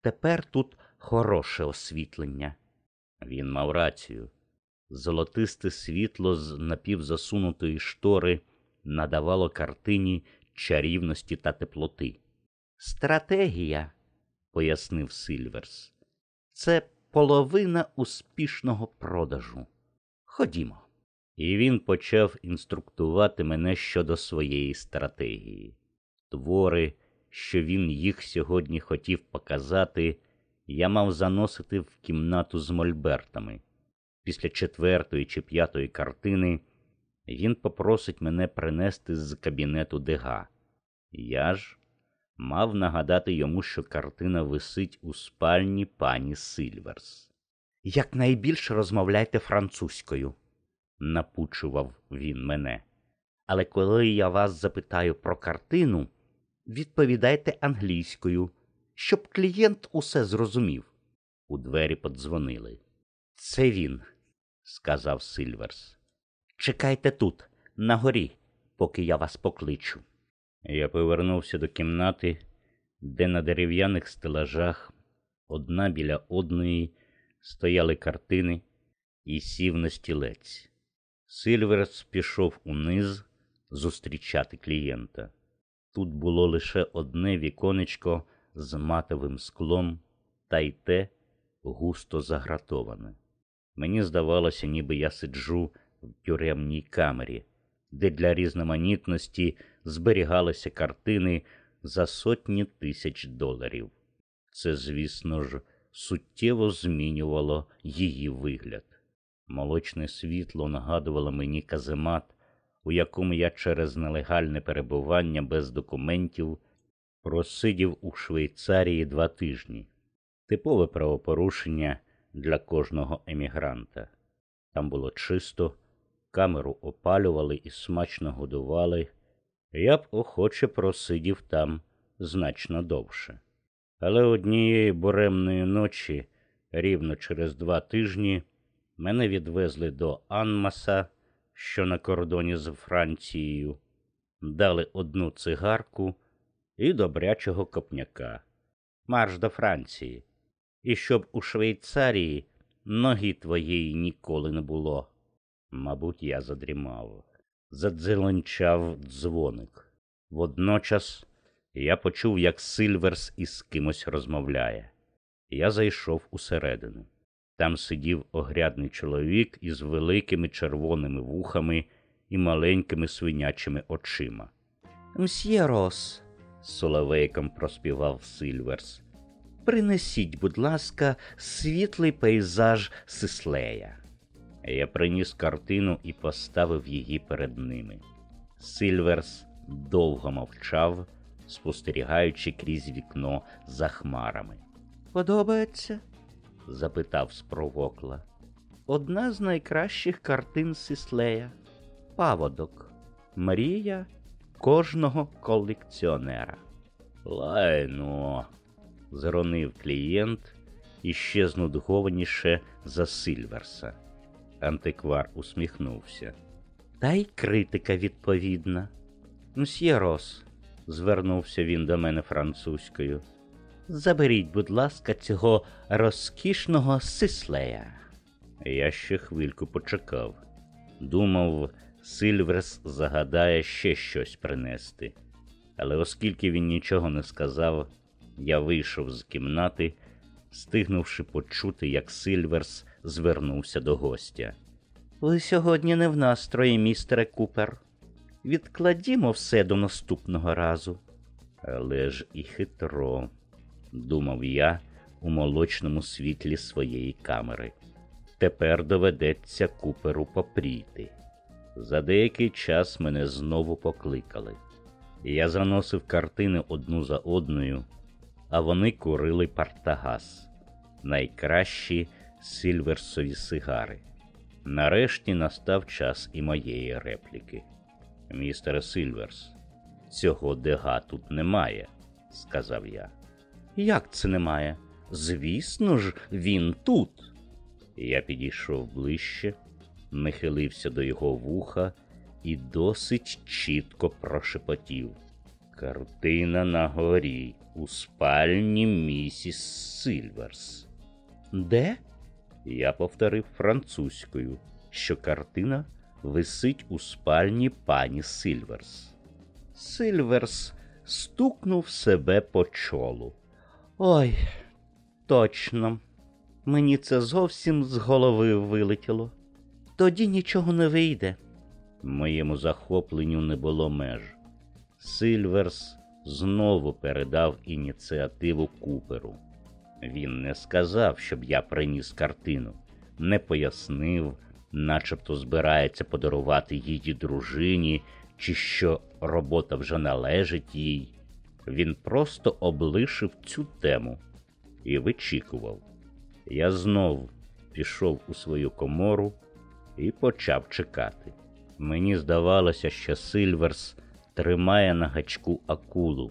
Тепер тут хороше освітлення. Він мав рацію. Золотисте світло з напівзасунутої штори надавало картині чарівності та теплоти. Стратегія, пояснив Сильверс, це половина успішного продажу. Ходімо. І він почав інструктувати мене щодо своєї стратегії. Твори, що він їх сьогодні хотів показати, я мав заносити в кімнату з мольбертами. Після четвертої чи п'ятої картини він попросить мене принести з кабінету дега. Я ж мав нагадати йому, що картина висить у спальні пані Сильверс. Якнайбільше розмовляйте французькою, напучував він мене. Але коли я вас запитаю про картину, відповідайте англійською, щоб клієнт усе зрозумів. У двері подзвонили. Це він, сказав Сильверс. Чекайте тут, на горі, поки я вас покличу. Я повернувся до кімнати, де на дерев'яних стелажах одна біля одної стояли картини і сів на стілець. Сильверс пішов униз зустрічати клієнта. Тут було лише одне віконечко з матовим склом, та й те густо загратоване. Мені здавалося, ніби я сиджу в тюремній камері, де для різноманітності зберігалися картини за сотні тисяч доларів. Це, звісно ж, суттєво змінювало її вигляд. Молочне світло нагадувало мені каземат, у якому я через нелегальне перебування без документів просидів у Швейцарії два тижні. Типове правопорушення для кожного емігранта. Там було чисто, камеру опалювали і смачно годували. Я б охоче просидів там значно довше. Але однієї буремної ночі, рівно через два тижні, мене відвезли до Анмаса, що на кордоні з Францією, дали одну цигарку і добрячого копняка. Марш до Франції. І щоб у Швейцарії ноги твоєї ніколи не було. Мабуть, я задрімав. Задзеленчав дзвоник. Водночас я почув, як Сильверс із кимось розмовляє. Я зайшов усередину. Там сидів огрядний чоловік із великими червоними вухами і маленькими свинячими очима. Мсьє Рос, соловейком проспівав Сильверс. Принесіть, будь ласка, світлий пейзаж Сислея. Я приніс картину і поставив її перед ними. Сильверс довго мовчав, спостерігаючи крізь вікно за хмарами. Подобається? запитав спровокла. Одна з найкращих картин Сислея паводок, мрія кожного колекціонера. Лайно, зронив клієнт іще знудгованіше за Сильверса. Антиквар усміхнувся. Та й критика відповідна. Мсьє Рос, звернувся він до мене французькою. Заберіть, будь ласка, цього розкішного сислея. Я ще хвильку почекав. Думав, Сильверс загадає ще щось принести. Але оскільки він нічого не сказав, я вийшов з кімнати, стигнувши почути, як Сильверс звернувся до гостя. Ви сьогодні не в настрої, містере Купер. Відкладімо все до наступного разу. Але ж і хитро, думав я у молочному світлі своєї камери. Тепер доведеться куперу попріти. За деякий час мене знову покликали. Я заносив картини одну за одною, а вони курили партагас, найкращі сильверсові сигари. Нарешті настав час і моєї репліки. Містере Сильверс, Цього дега тут немає, сказав я. Як це немає? Звісно ж, він тут. Я підійшов ближче, нахилився до його вуха і досить чітко прошепотів. Картина на горі у спальні місіс Сильверс. Де? Я повторив французькою, що картина висить у спальні пані Сильверс. Сильверс стукнув себе по чолу. Ой, точно, мені це зовсім з голови вилетіло. Тоді нічого не вийде. Моєму захопленню не було меж. Сильверс знову передав ініціативу Куперу. Він не сказав, щоб я приніс картину, не пояснив, начебто збирається подарувати її дружині, чи що робота вже належить їй. Він просто облишив цю тему і вичікував. Я знов пішов у свою комору і почав чекати. Мені здавалося, що Сильверс тримає на гачку акулу.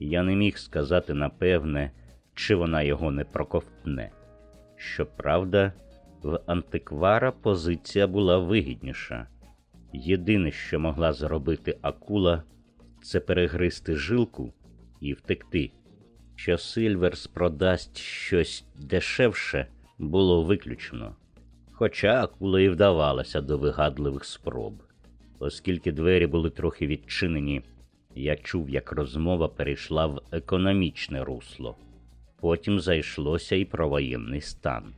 Я не міг сказати напевне, чи вона його не проковтне. Щоправда, в антиквара позиція була вигідніша. Єдине, що могла зробити акула, це перегризти жилку і втекти. Що Сильверс продасть щось дешевше, було виключено. Хоча акула і вдавалася до вигадливих спроб. Оскільки двері були трохи відчинені, я чув, як розмова перейшла в економічне русло. Потім зайшлося і про воєнний стан.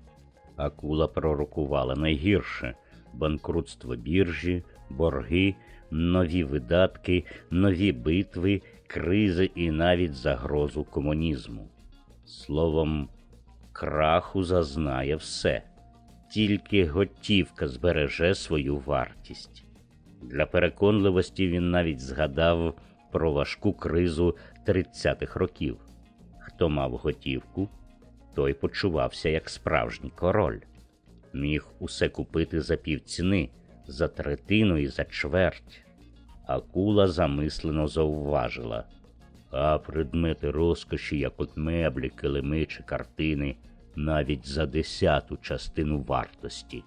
Акула пророкувала найгірше банкрутство біржі, борги, нові видатки, нові битви, кризи і навіть загрозу комунізму. Словом, краху зазнає все, тільки готівка збереже свою вартість. Для переконливості він навіть згадав про важку кризу 30-х років. Хто мав готівку, той почувався як справжній король, міг усе купити за півціни, за третину і за чверть. Акула замислено зауважила, а предмети розкоші, як от меблі, килими чи картини, навіть за десяту частину вартості.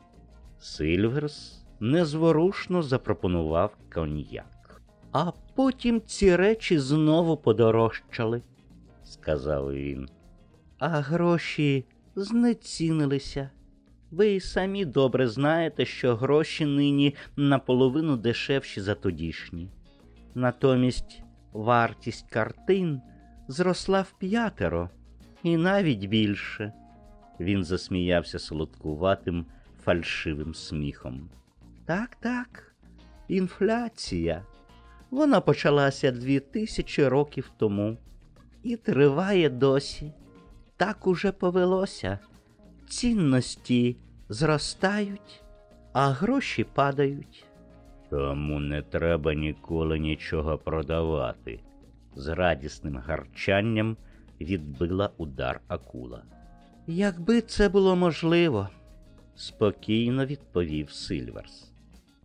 Сильверс незворушно запропонував коньяк. А потім ці речі знову подорожчали, сказав він. А гроші знецінилися. Ви й самі добре знаєте, що гроші нині наполовину дешевші за тодішні. Натомість вартість картин зросла в п'ятеро і навіть більше. Він засміявся солодкуватим, фальшивим сміхом. Так, так, інфляція. Вона почалася дві тисячі років тому і триває досі. Так уже повелося. Цінності зростають, а гроші падають. Тому не треба ніколи нічого продавати. З радісним гарчанням відбила удар акула. Якби це було можливо, спокійно відповів Сильверс.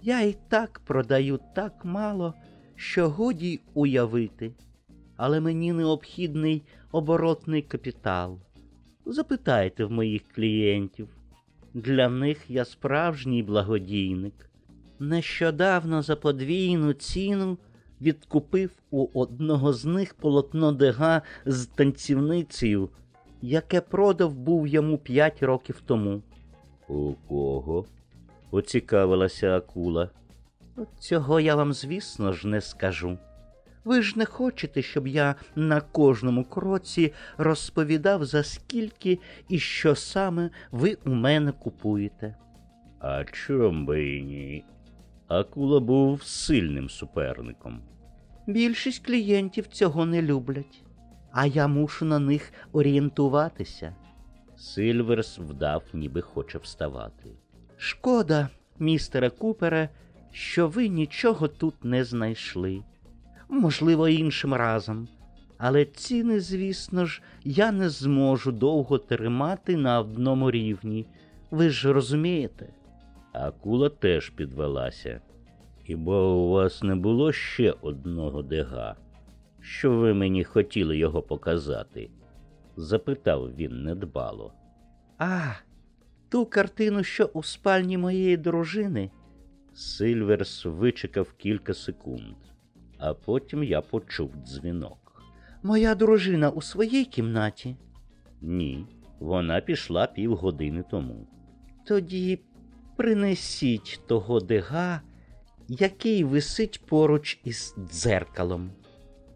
Я і так продаю так мало, що годі уявити, але мені необхідний оборотний капітал. Запитайте в моїх клієнтів. Для них я справжній благодійник. Нещодавно за подвійну ціну відкупив у одного з них полотно дега з танцівницею, яке продав був йому п'ять років тому. У кого? Поцікавилася акула. Цього я вам, звісно ж, не скажу. Ви ж не хочете, щоб я на кожному кроці розповідав, за скільки і що саме ви у мене купуєте. А чом би і ні? Акула був сильним суперником. Більшість клієнтів цього не люблять, а я мушу на них орієнтуватися. Сильверс вдав, ніби хоче вставати. Шкода, містере Купере, що ви нічого тут не знайшли. Можливо, іншим разом. Але ціни, звісно ж, я не зможу довго тримати на одному рівні. Ви ж розумієте? Акула теж підвелася. Хіба у вас не було ще одного дега? Що ви мені хотіли його показати? запитав він недбало. А, ту картину, що у спальні моєї дружини. Сильверс вичекав кілька секунд, а потім я почув дзвінок. Моя дружина у своїй кімнаті. Ні, вона пішла півгодини тому. Тоді принесіть того дега, який висить поруч із дзеркалом.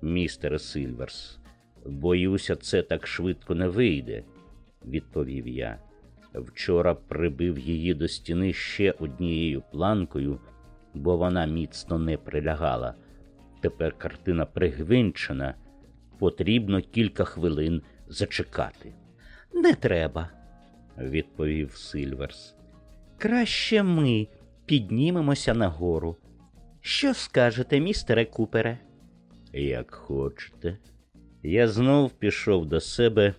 Містер Сильверс, боюся, це так швидко не вийде, відповів я. Вчора прибив її до стіни ще однією планкою, бо вона міцно не прилягала. Тепер картина пригвинчена, потрібно кілька хвилин зачекати, Не треба. відповів Сильверс. Краще ми піднімемося нагору. Що скажете, містере Купере? Як хочете. Я знов пішов до себе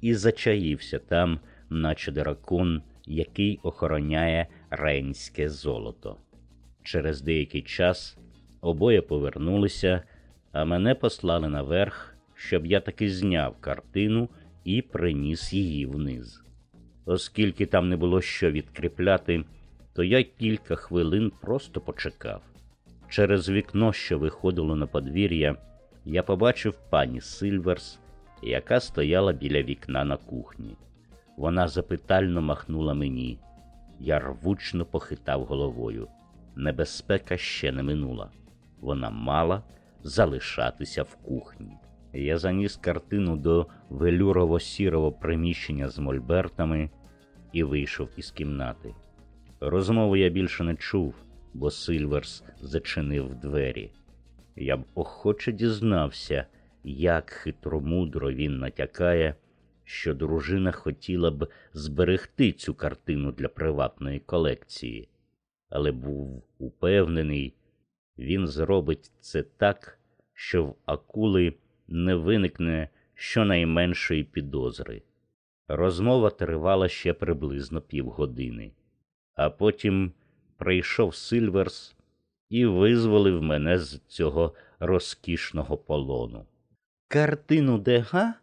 і зачаївся там, наче дракон, який охороняє рейнське золото. Через деякий час обоє повернулися, а мене послали наверх, щоб я таки зняв картину і приніс її вниз. Оскільки там не було що відкріпляти, то я кілька хвилин просто почекав. Через вікно, що виходило на подвір'я, я побачив пані Сильверс, яка стояла біля вікна на кухні. Вона запитально махнула мені. Я рвучно похитав головою. Небезпека ще не минула. Вона мала залишатися в кухні. Я заніс картину до велюрово-сірого приміщення з мольбертами і вийшов із кімнати. Розмову я більше не чув, бо Сильверс зачинив двері. Я б охоче дізнався, як хитромудро він натякає, що дружина хотіла б зберегти цю картину для приватної колекції, але був упевнений, він зробить це так, що в акули не виникне щонайменшої підозри. Розмова тривала ще приблизно півгодини, а потім прийшов Сильверс і визволив мене з цього розкішного полону. Картину дега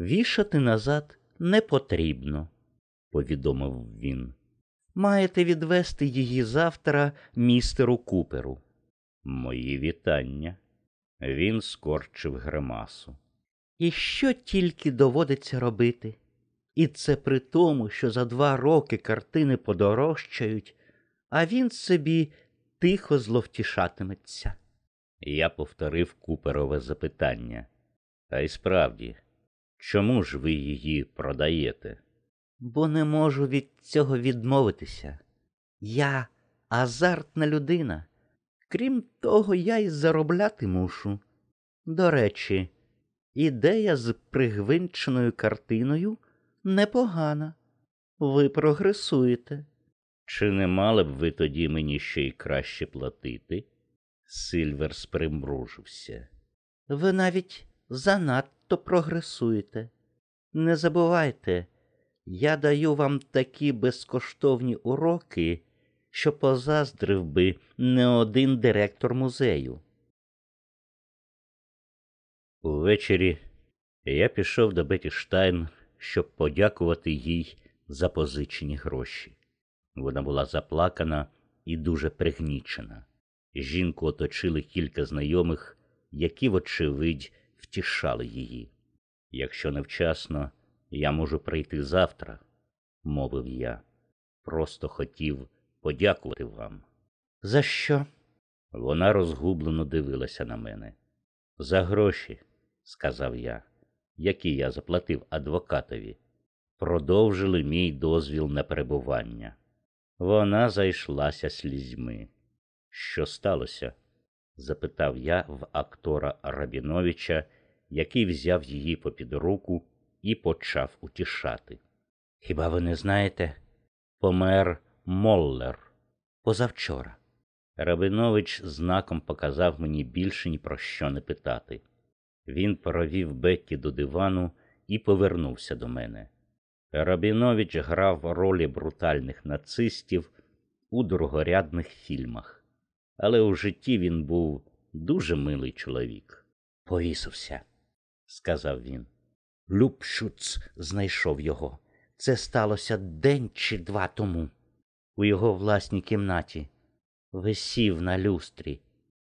вішати назад не потрібно, повідомив він. Маєте відвести її завтра містеру Куперу. Мої вітання. Він скорчив гримасу. І що тільки доводиться робити? І це при тому, що за два роки картини подорожчають, а він собі тихо зловтішатиметься. Я повторив куперове запитання. Та й справді, чому ж ви її продаєте? Бо не можу від цього відмовитися. Я азартна людина. Крім того, я й заробляти мушу. До речі, ідея з пригвинченою картиною непогана. Ви прогресуєте. Чи не мали б ви тоді мені ще й краще платити? Сильверс примружився. Ви навіть занадто прогресуєте. Не забувайте, я даю вам такі безкоштовні уроки, що позаздрив би не один директор музею. Увечері я пішов до Беті Штайн, щоб подякувати їй за позичені гроші. Вона була заплакана і дуже пригнічена. Жінку оточили кілька знайомих, які, вочевидь, втішали її. Якщо невчасно, я можу прийти завтра, мовив я. Просто хотів подякувати вам. За що? Вона розгублено дивилася на мене. За гроші, сказав я, які я заплатив адвокатові, продовжили мій дозвіл на перебування. Вона зайшлася слізьми. Що сталося? Запитав я в актора Рабіновича, який взяв її попід руку і почав утішати. Хіба ви не знаєте? Помер Моллер. Позавчора. Рабинович знаком показав мені більше ні про що не питати. Він провів Бетті до дивану і повернувся до мене. Рабінович грав ролі брутальних нацистів у другорядних фільмах, але у житті він був дуже милий чоловік. Повісився, сказав він. Любшуц знайшов його. Це сталося день чи два тому. У його власній кімнаті висів на люстрі.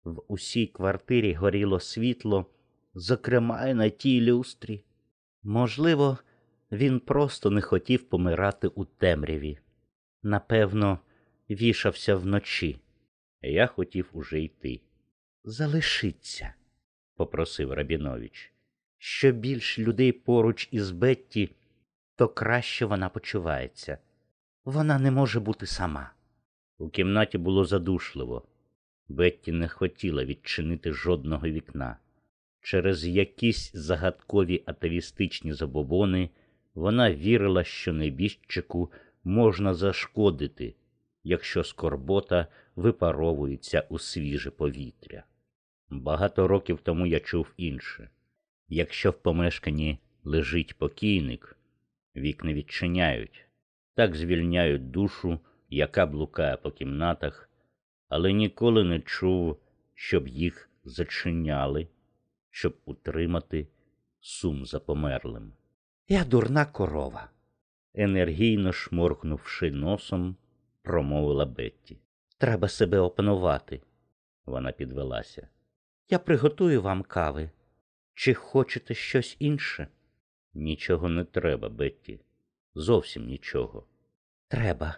В усій квартирі горіло світло, зокрема й на тій люстрі. Можливо, він просто не хотів помирати у темряві. Напевно, вішався вночі. Я хотів уже йти, Залишиться, попросив Рабінович. що більш людей поруч із Бетті, то краще вона почувається. Вона не може бути сама. У кімнаті було задушливо. Бетті не хотіла відчинити жодного вікна. Через якісь загадкові атавістичні забобони вона вірила, що небіжчику можна зашкодити, якщо скорбота випаровується у свіже повітря. Багато років тому я чув інше. Якщо в помешканні лежить покійник, вікна відчиняють, так звільняють душу, яка блукає по кімнатах, але ніколи не чув, щоб їх зачиняли, щоб утримати сум за померлим. Я дурна корова. Енергійно шморкнувши носом, промовила Бетті. Треба себе опанувати. Вона підвелася. Я приготую вам кави. Чи хочете щось інше? Нічого не треба, Бетті. Зовсім нічого. Треба.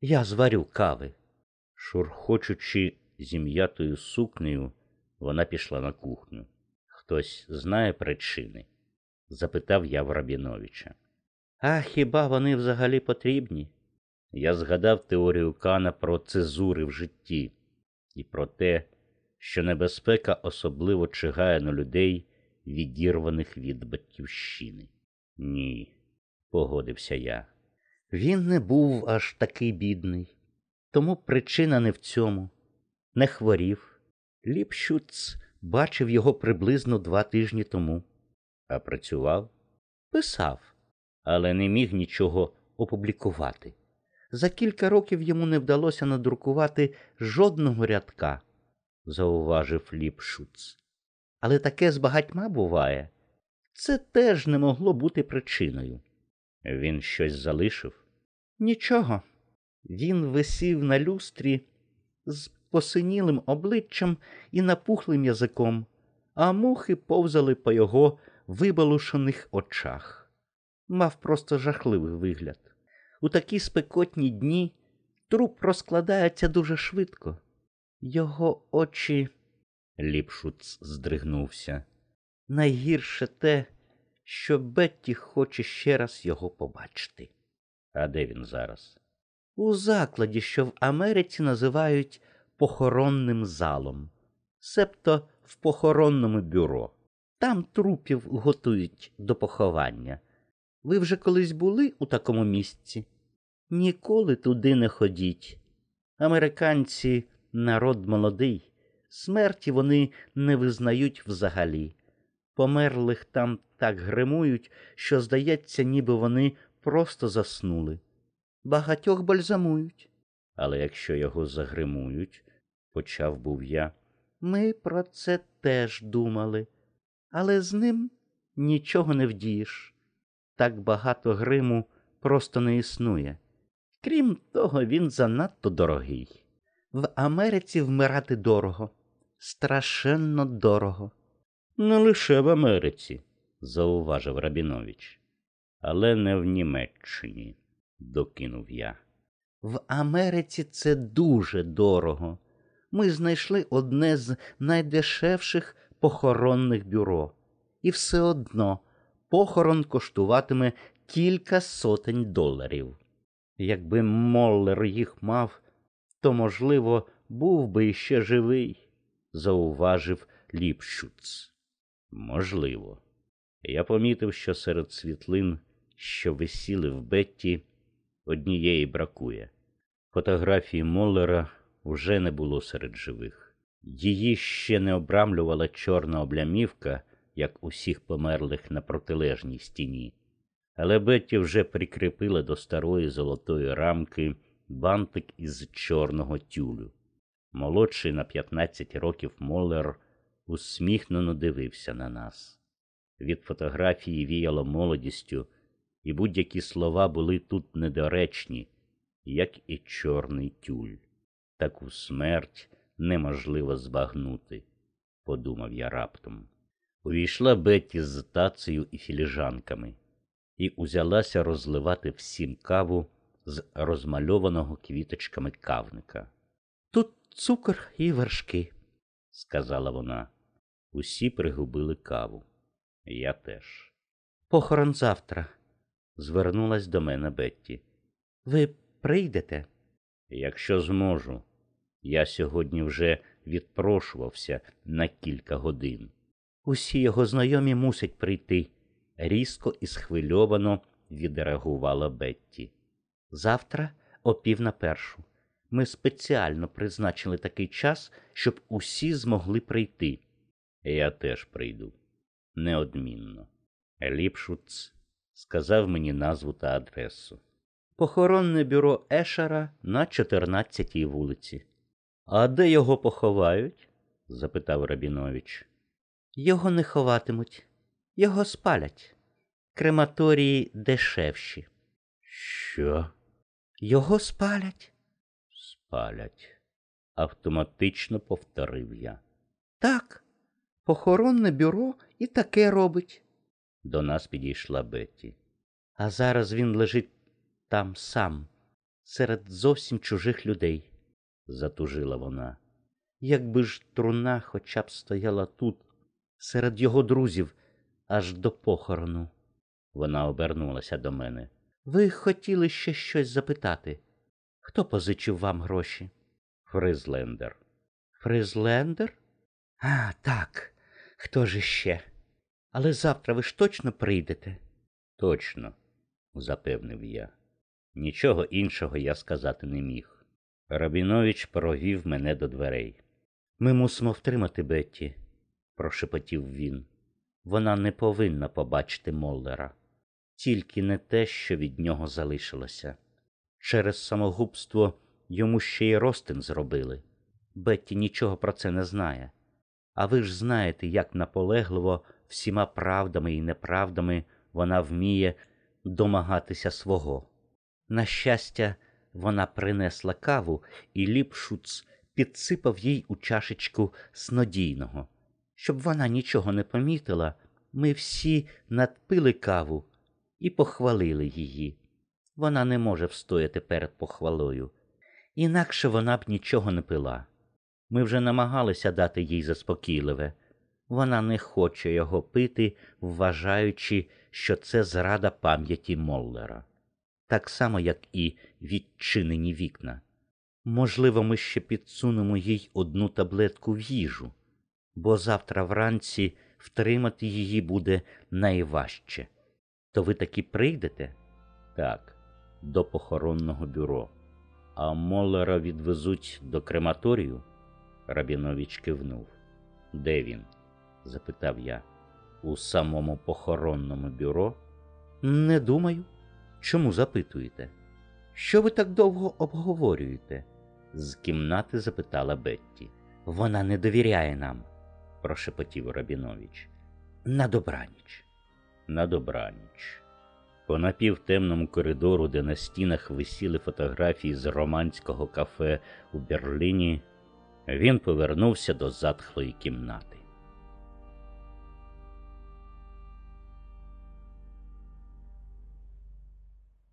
Я зварю кави. Шурхочучи зім'ятою сукнею, вона пішла на кухню. Хтось знає причини? запитав я в Рабіновича. А хіба вони взагалі потрібні? Я згадав теорію Кана про цезури в житті і про те, що небезпека особливо чигає на людей, відірваних від батьківщини. Ні, погодився я. Він не був аж такий бідний. Тому причина не в цьому. Не хворів. Ліпшуц бачив його приблизно два тижні тому. А працював, Писав, але не міг нічого опублікувати. За кілька років йому не вдалося надрукувати жодного рядка, зауважив Ліпшуц. Але таке з багатьма буває. Це теж не могло бути причиною. Він щось залишив. Нічого. Він висів на люстрі з посинілим обличчям і напухлим язиком, а мухи повзали по його вибалушених очах. Мав просто жахливий вигляд. У такі спекотні дні труп розкладається дуже швидко. Його очі Ліпшуц здригнувся. найгірше те, що Бетті хоче ще раз його побачити. А де він зараз? У закладі, що в Америці називають похоронним залом, себто в похоронному бюро. Там трупів готують до поховання. Ви вже колись були у такому місці? Ніколи туди не ходіть. Американці народ молодий, смерті вони не визнають взагалі. Померлих там так гримують, що здається, ніби вони просто заснули. Багатьох бальзамують. Але якщо його загримують, почав був я. Ми про це теж думали, але з ним нічого не вдієш. Так багато гриму просто не існує. Крім того, він занадто дорогий. В Америці вмирати дорого, страшенно дорого. Не лише в Америці, зауважив Рабінович, але не в Німеччині, докинув я. В Америці це дуже дорого. Ми знайшли одне з найдешевших похоронних бюро. І все одно похорон коштуватиме кілька сотень доларів. Якби Моллер їх мав, то, можливо, був би іще живий, зауважив Ліпшуц. Можливо. Я помітив, що серед світлин, що висіли в Бетті, однієї бракує. Фотографії Моллера вже не було серед живих. Її ще не обрамлювала чорна облямівка, як усіх померлих на протилежній стіні. Але Бетті вже прикріпила до старої золотої рамки бантик із чорного тюлю. Молодший на 15 років Моллер усміхнено дивився на нас. Від фотографії віяло молодістю, і будь-які слова були тут недоречні, як і чорний тюль. Таку смерть неможливо збагнути, подумав я раптом. Увійшла Бетті з тацею і філіжанками і узялася розливати всім каву з розмальованого квіточками кавника. Тут цукор і вершки. сказала вона. Усі пригубили каву. Я теж. Похорон завтра. Звернулась до мене Бетті. Ви прийдете? Якщо зможу, я сьогодні вже відпрошувався на кілька годин. Усі його знайомі мусять прийти. Різко і схвильовано відреагувала Бетті. Завтра о пів на першу. Ми спеціально призначили такий час, щоб усі змогли прийти. Я теж прийду. Неодмінно. Ліпшуц сказав мені назву та адресу. Похоронне бюро Ешера на 14-й вулиці. А де його поховають? запитав Рабінович. Його не ховатимуть, його спалять. Крематорії дешевші. Що? Його спалять? Спалять. Автоматично повторив я. Так, похоронне бюро і таке робить. До нас підійшла Бетті. А зараз він лежить там сам, серед зовсім чужих людей. Затужила вона. Якби ж труна хоча б стояла тут, серед його друзів, аж до похорону. Вона обернулася до мене. Ви хотіли ще щось запитати? Хто позичив вам гроші? Фризлендер. Фризлендер? А, так. Хто ж іще? Але завтра ви ж точно прийдете? Точно, запевнив я. Нічого іншого я сказати не міг. Рабінович провів мене до дверей. Ми мусимо втримати Бетті, прошепотів він. Вона не повинна побачити Моллера, тільки не те, що від нього залишилося. Через самогубство йому ще й ростин зробили. Бетті нічого про це не знає. А ви ж знаєте, як наполегливо всіма правдами і неправдами вона вміє домагатися свого. На щастя, вона принесла каву, і ліпшуц підсипав їй у чашечку снодійного. Щоб вона нічого не помітила, ми всі надпили каву і похвалили її. Вона не може встояти перед похвалою. Інакше вона б нічого не пила. Ми вже намагалися дати їй заспокійливе. Вона не хоче його пити, вважаючи, що це зрада пам'яті Моллера. Так само, як і відчинені вікна. Можливо, ми ще підсунемо їй одну таблетку в їжу, бо завтра вранці втримати її буде найважче. То ви таки прийдете? Так, до похоронного бюро. А Моллера відвезуть до крематорію? Рабінович кивнув. Де він? запитав я. У самому похоронному бюро? Не думаю. Чому запитуєте? Що ви так довго обговорюєте? з кімнати запитала Бетті. Вона не довіряє нам, прошепотів Рабінович. На добраніч. На добраніч. По напівтемному коридору, де на стінах висіли фотографії з романського кафе у Берліні, він повернувся до затхлої кімнати.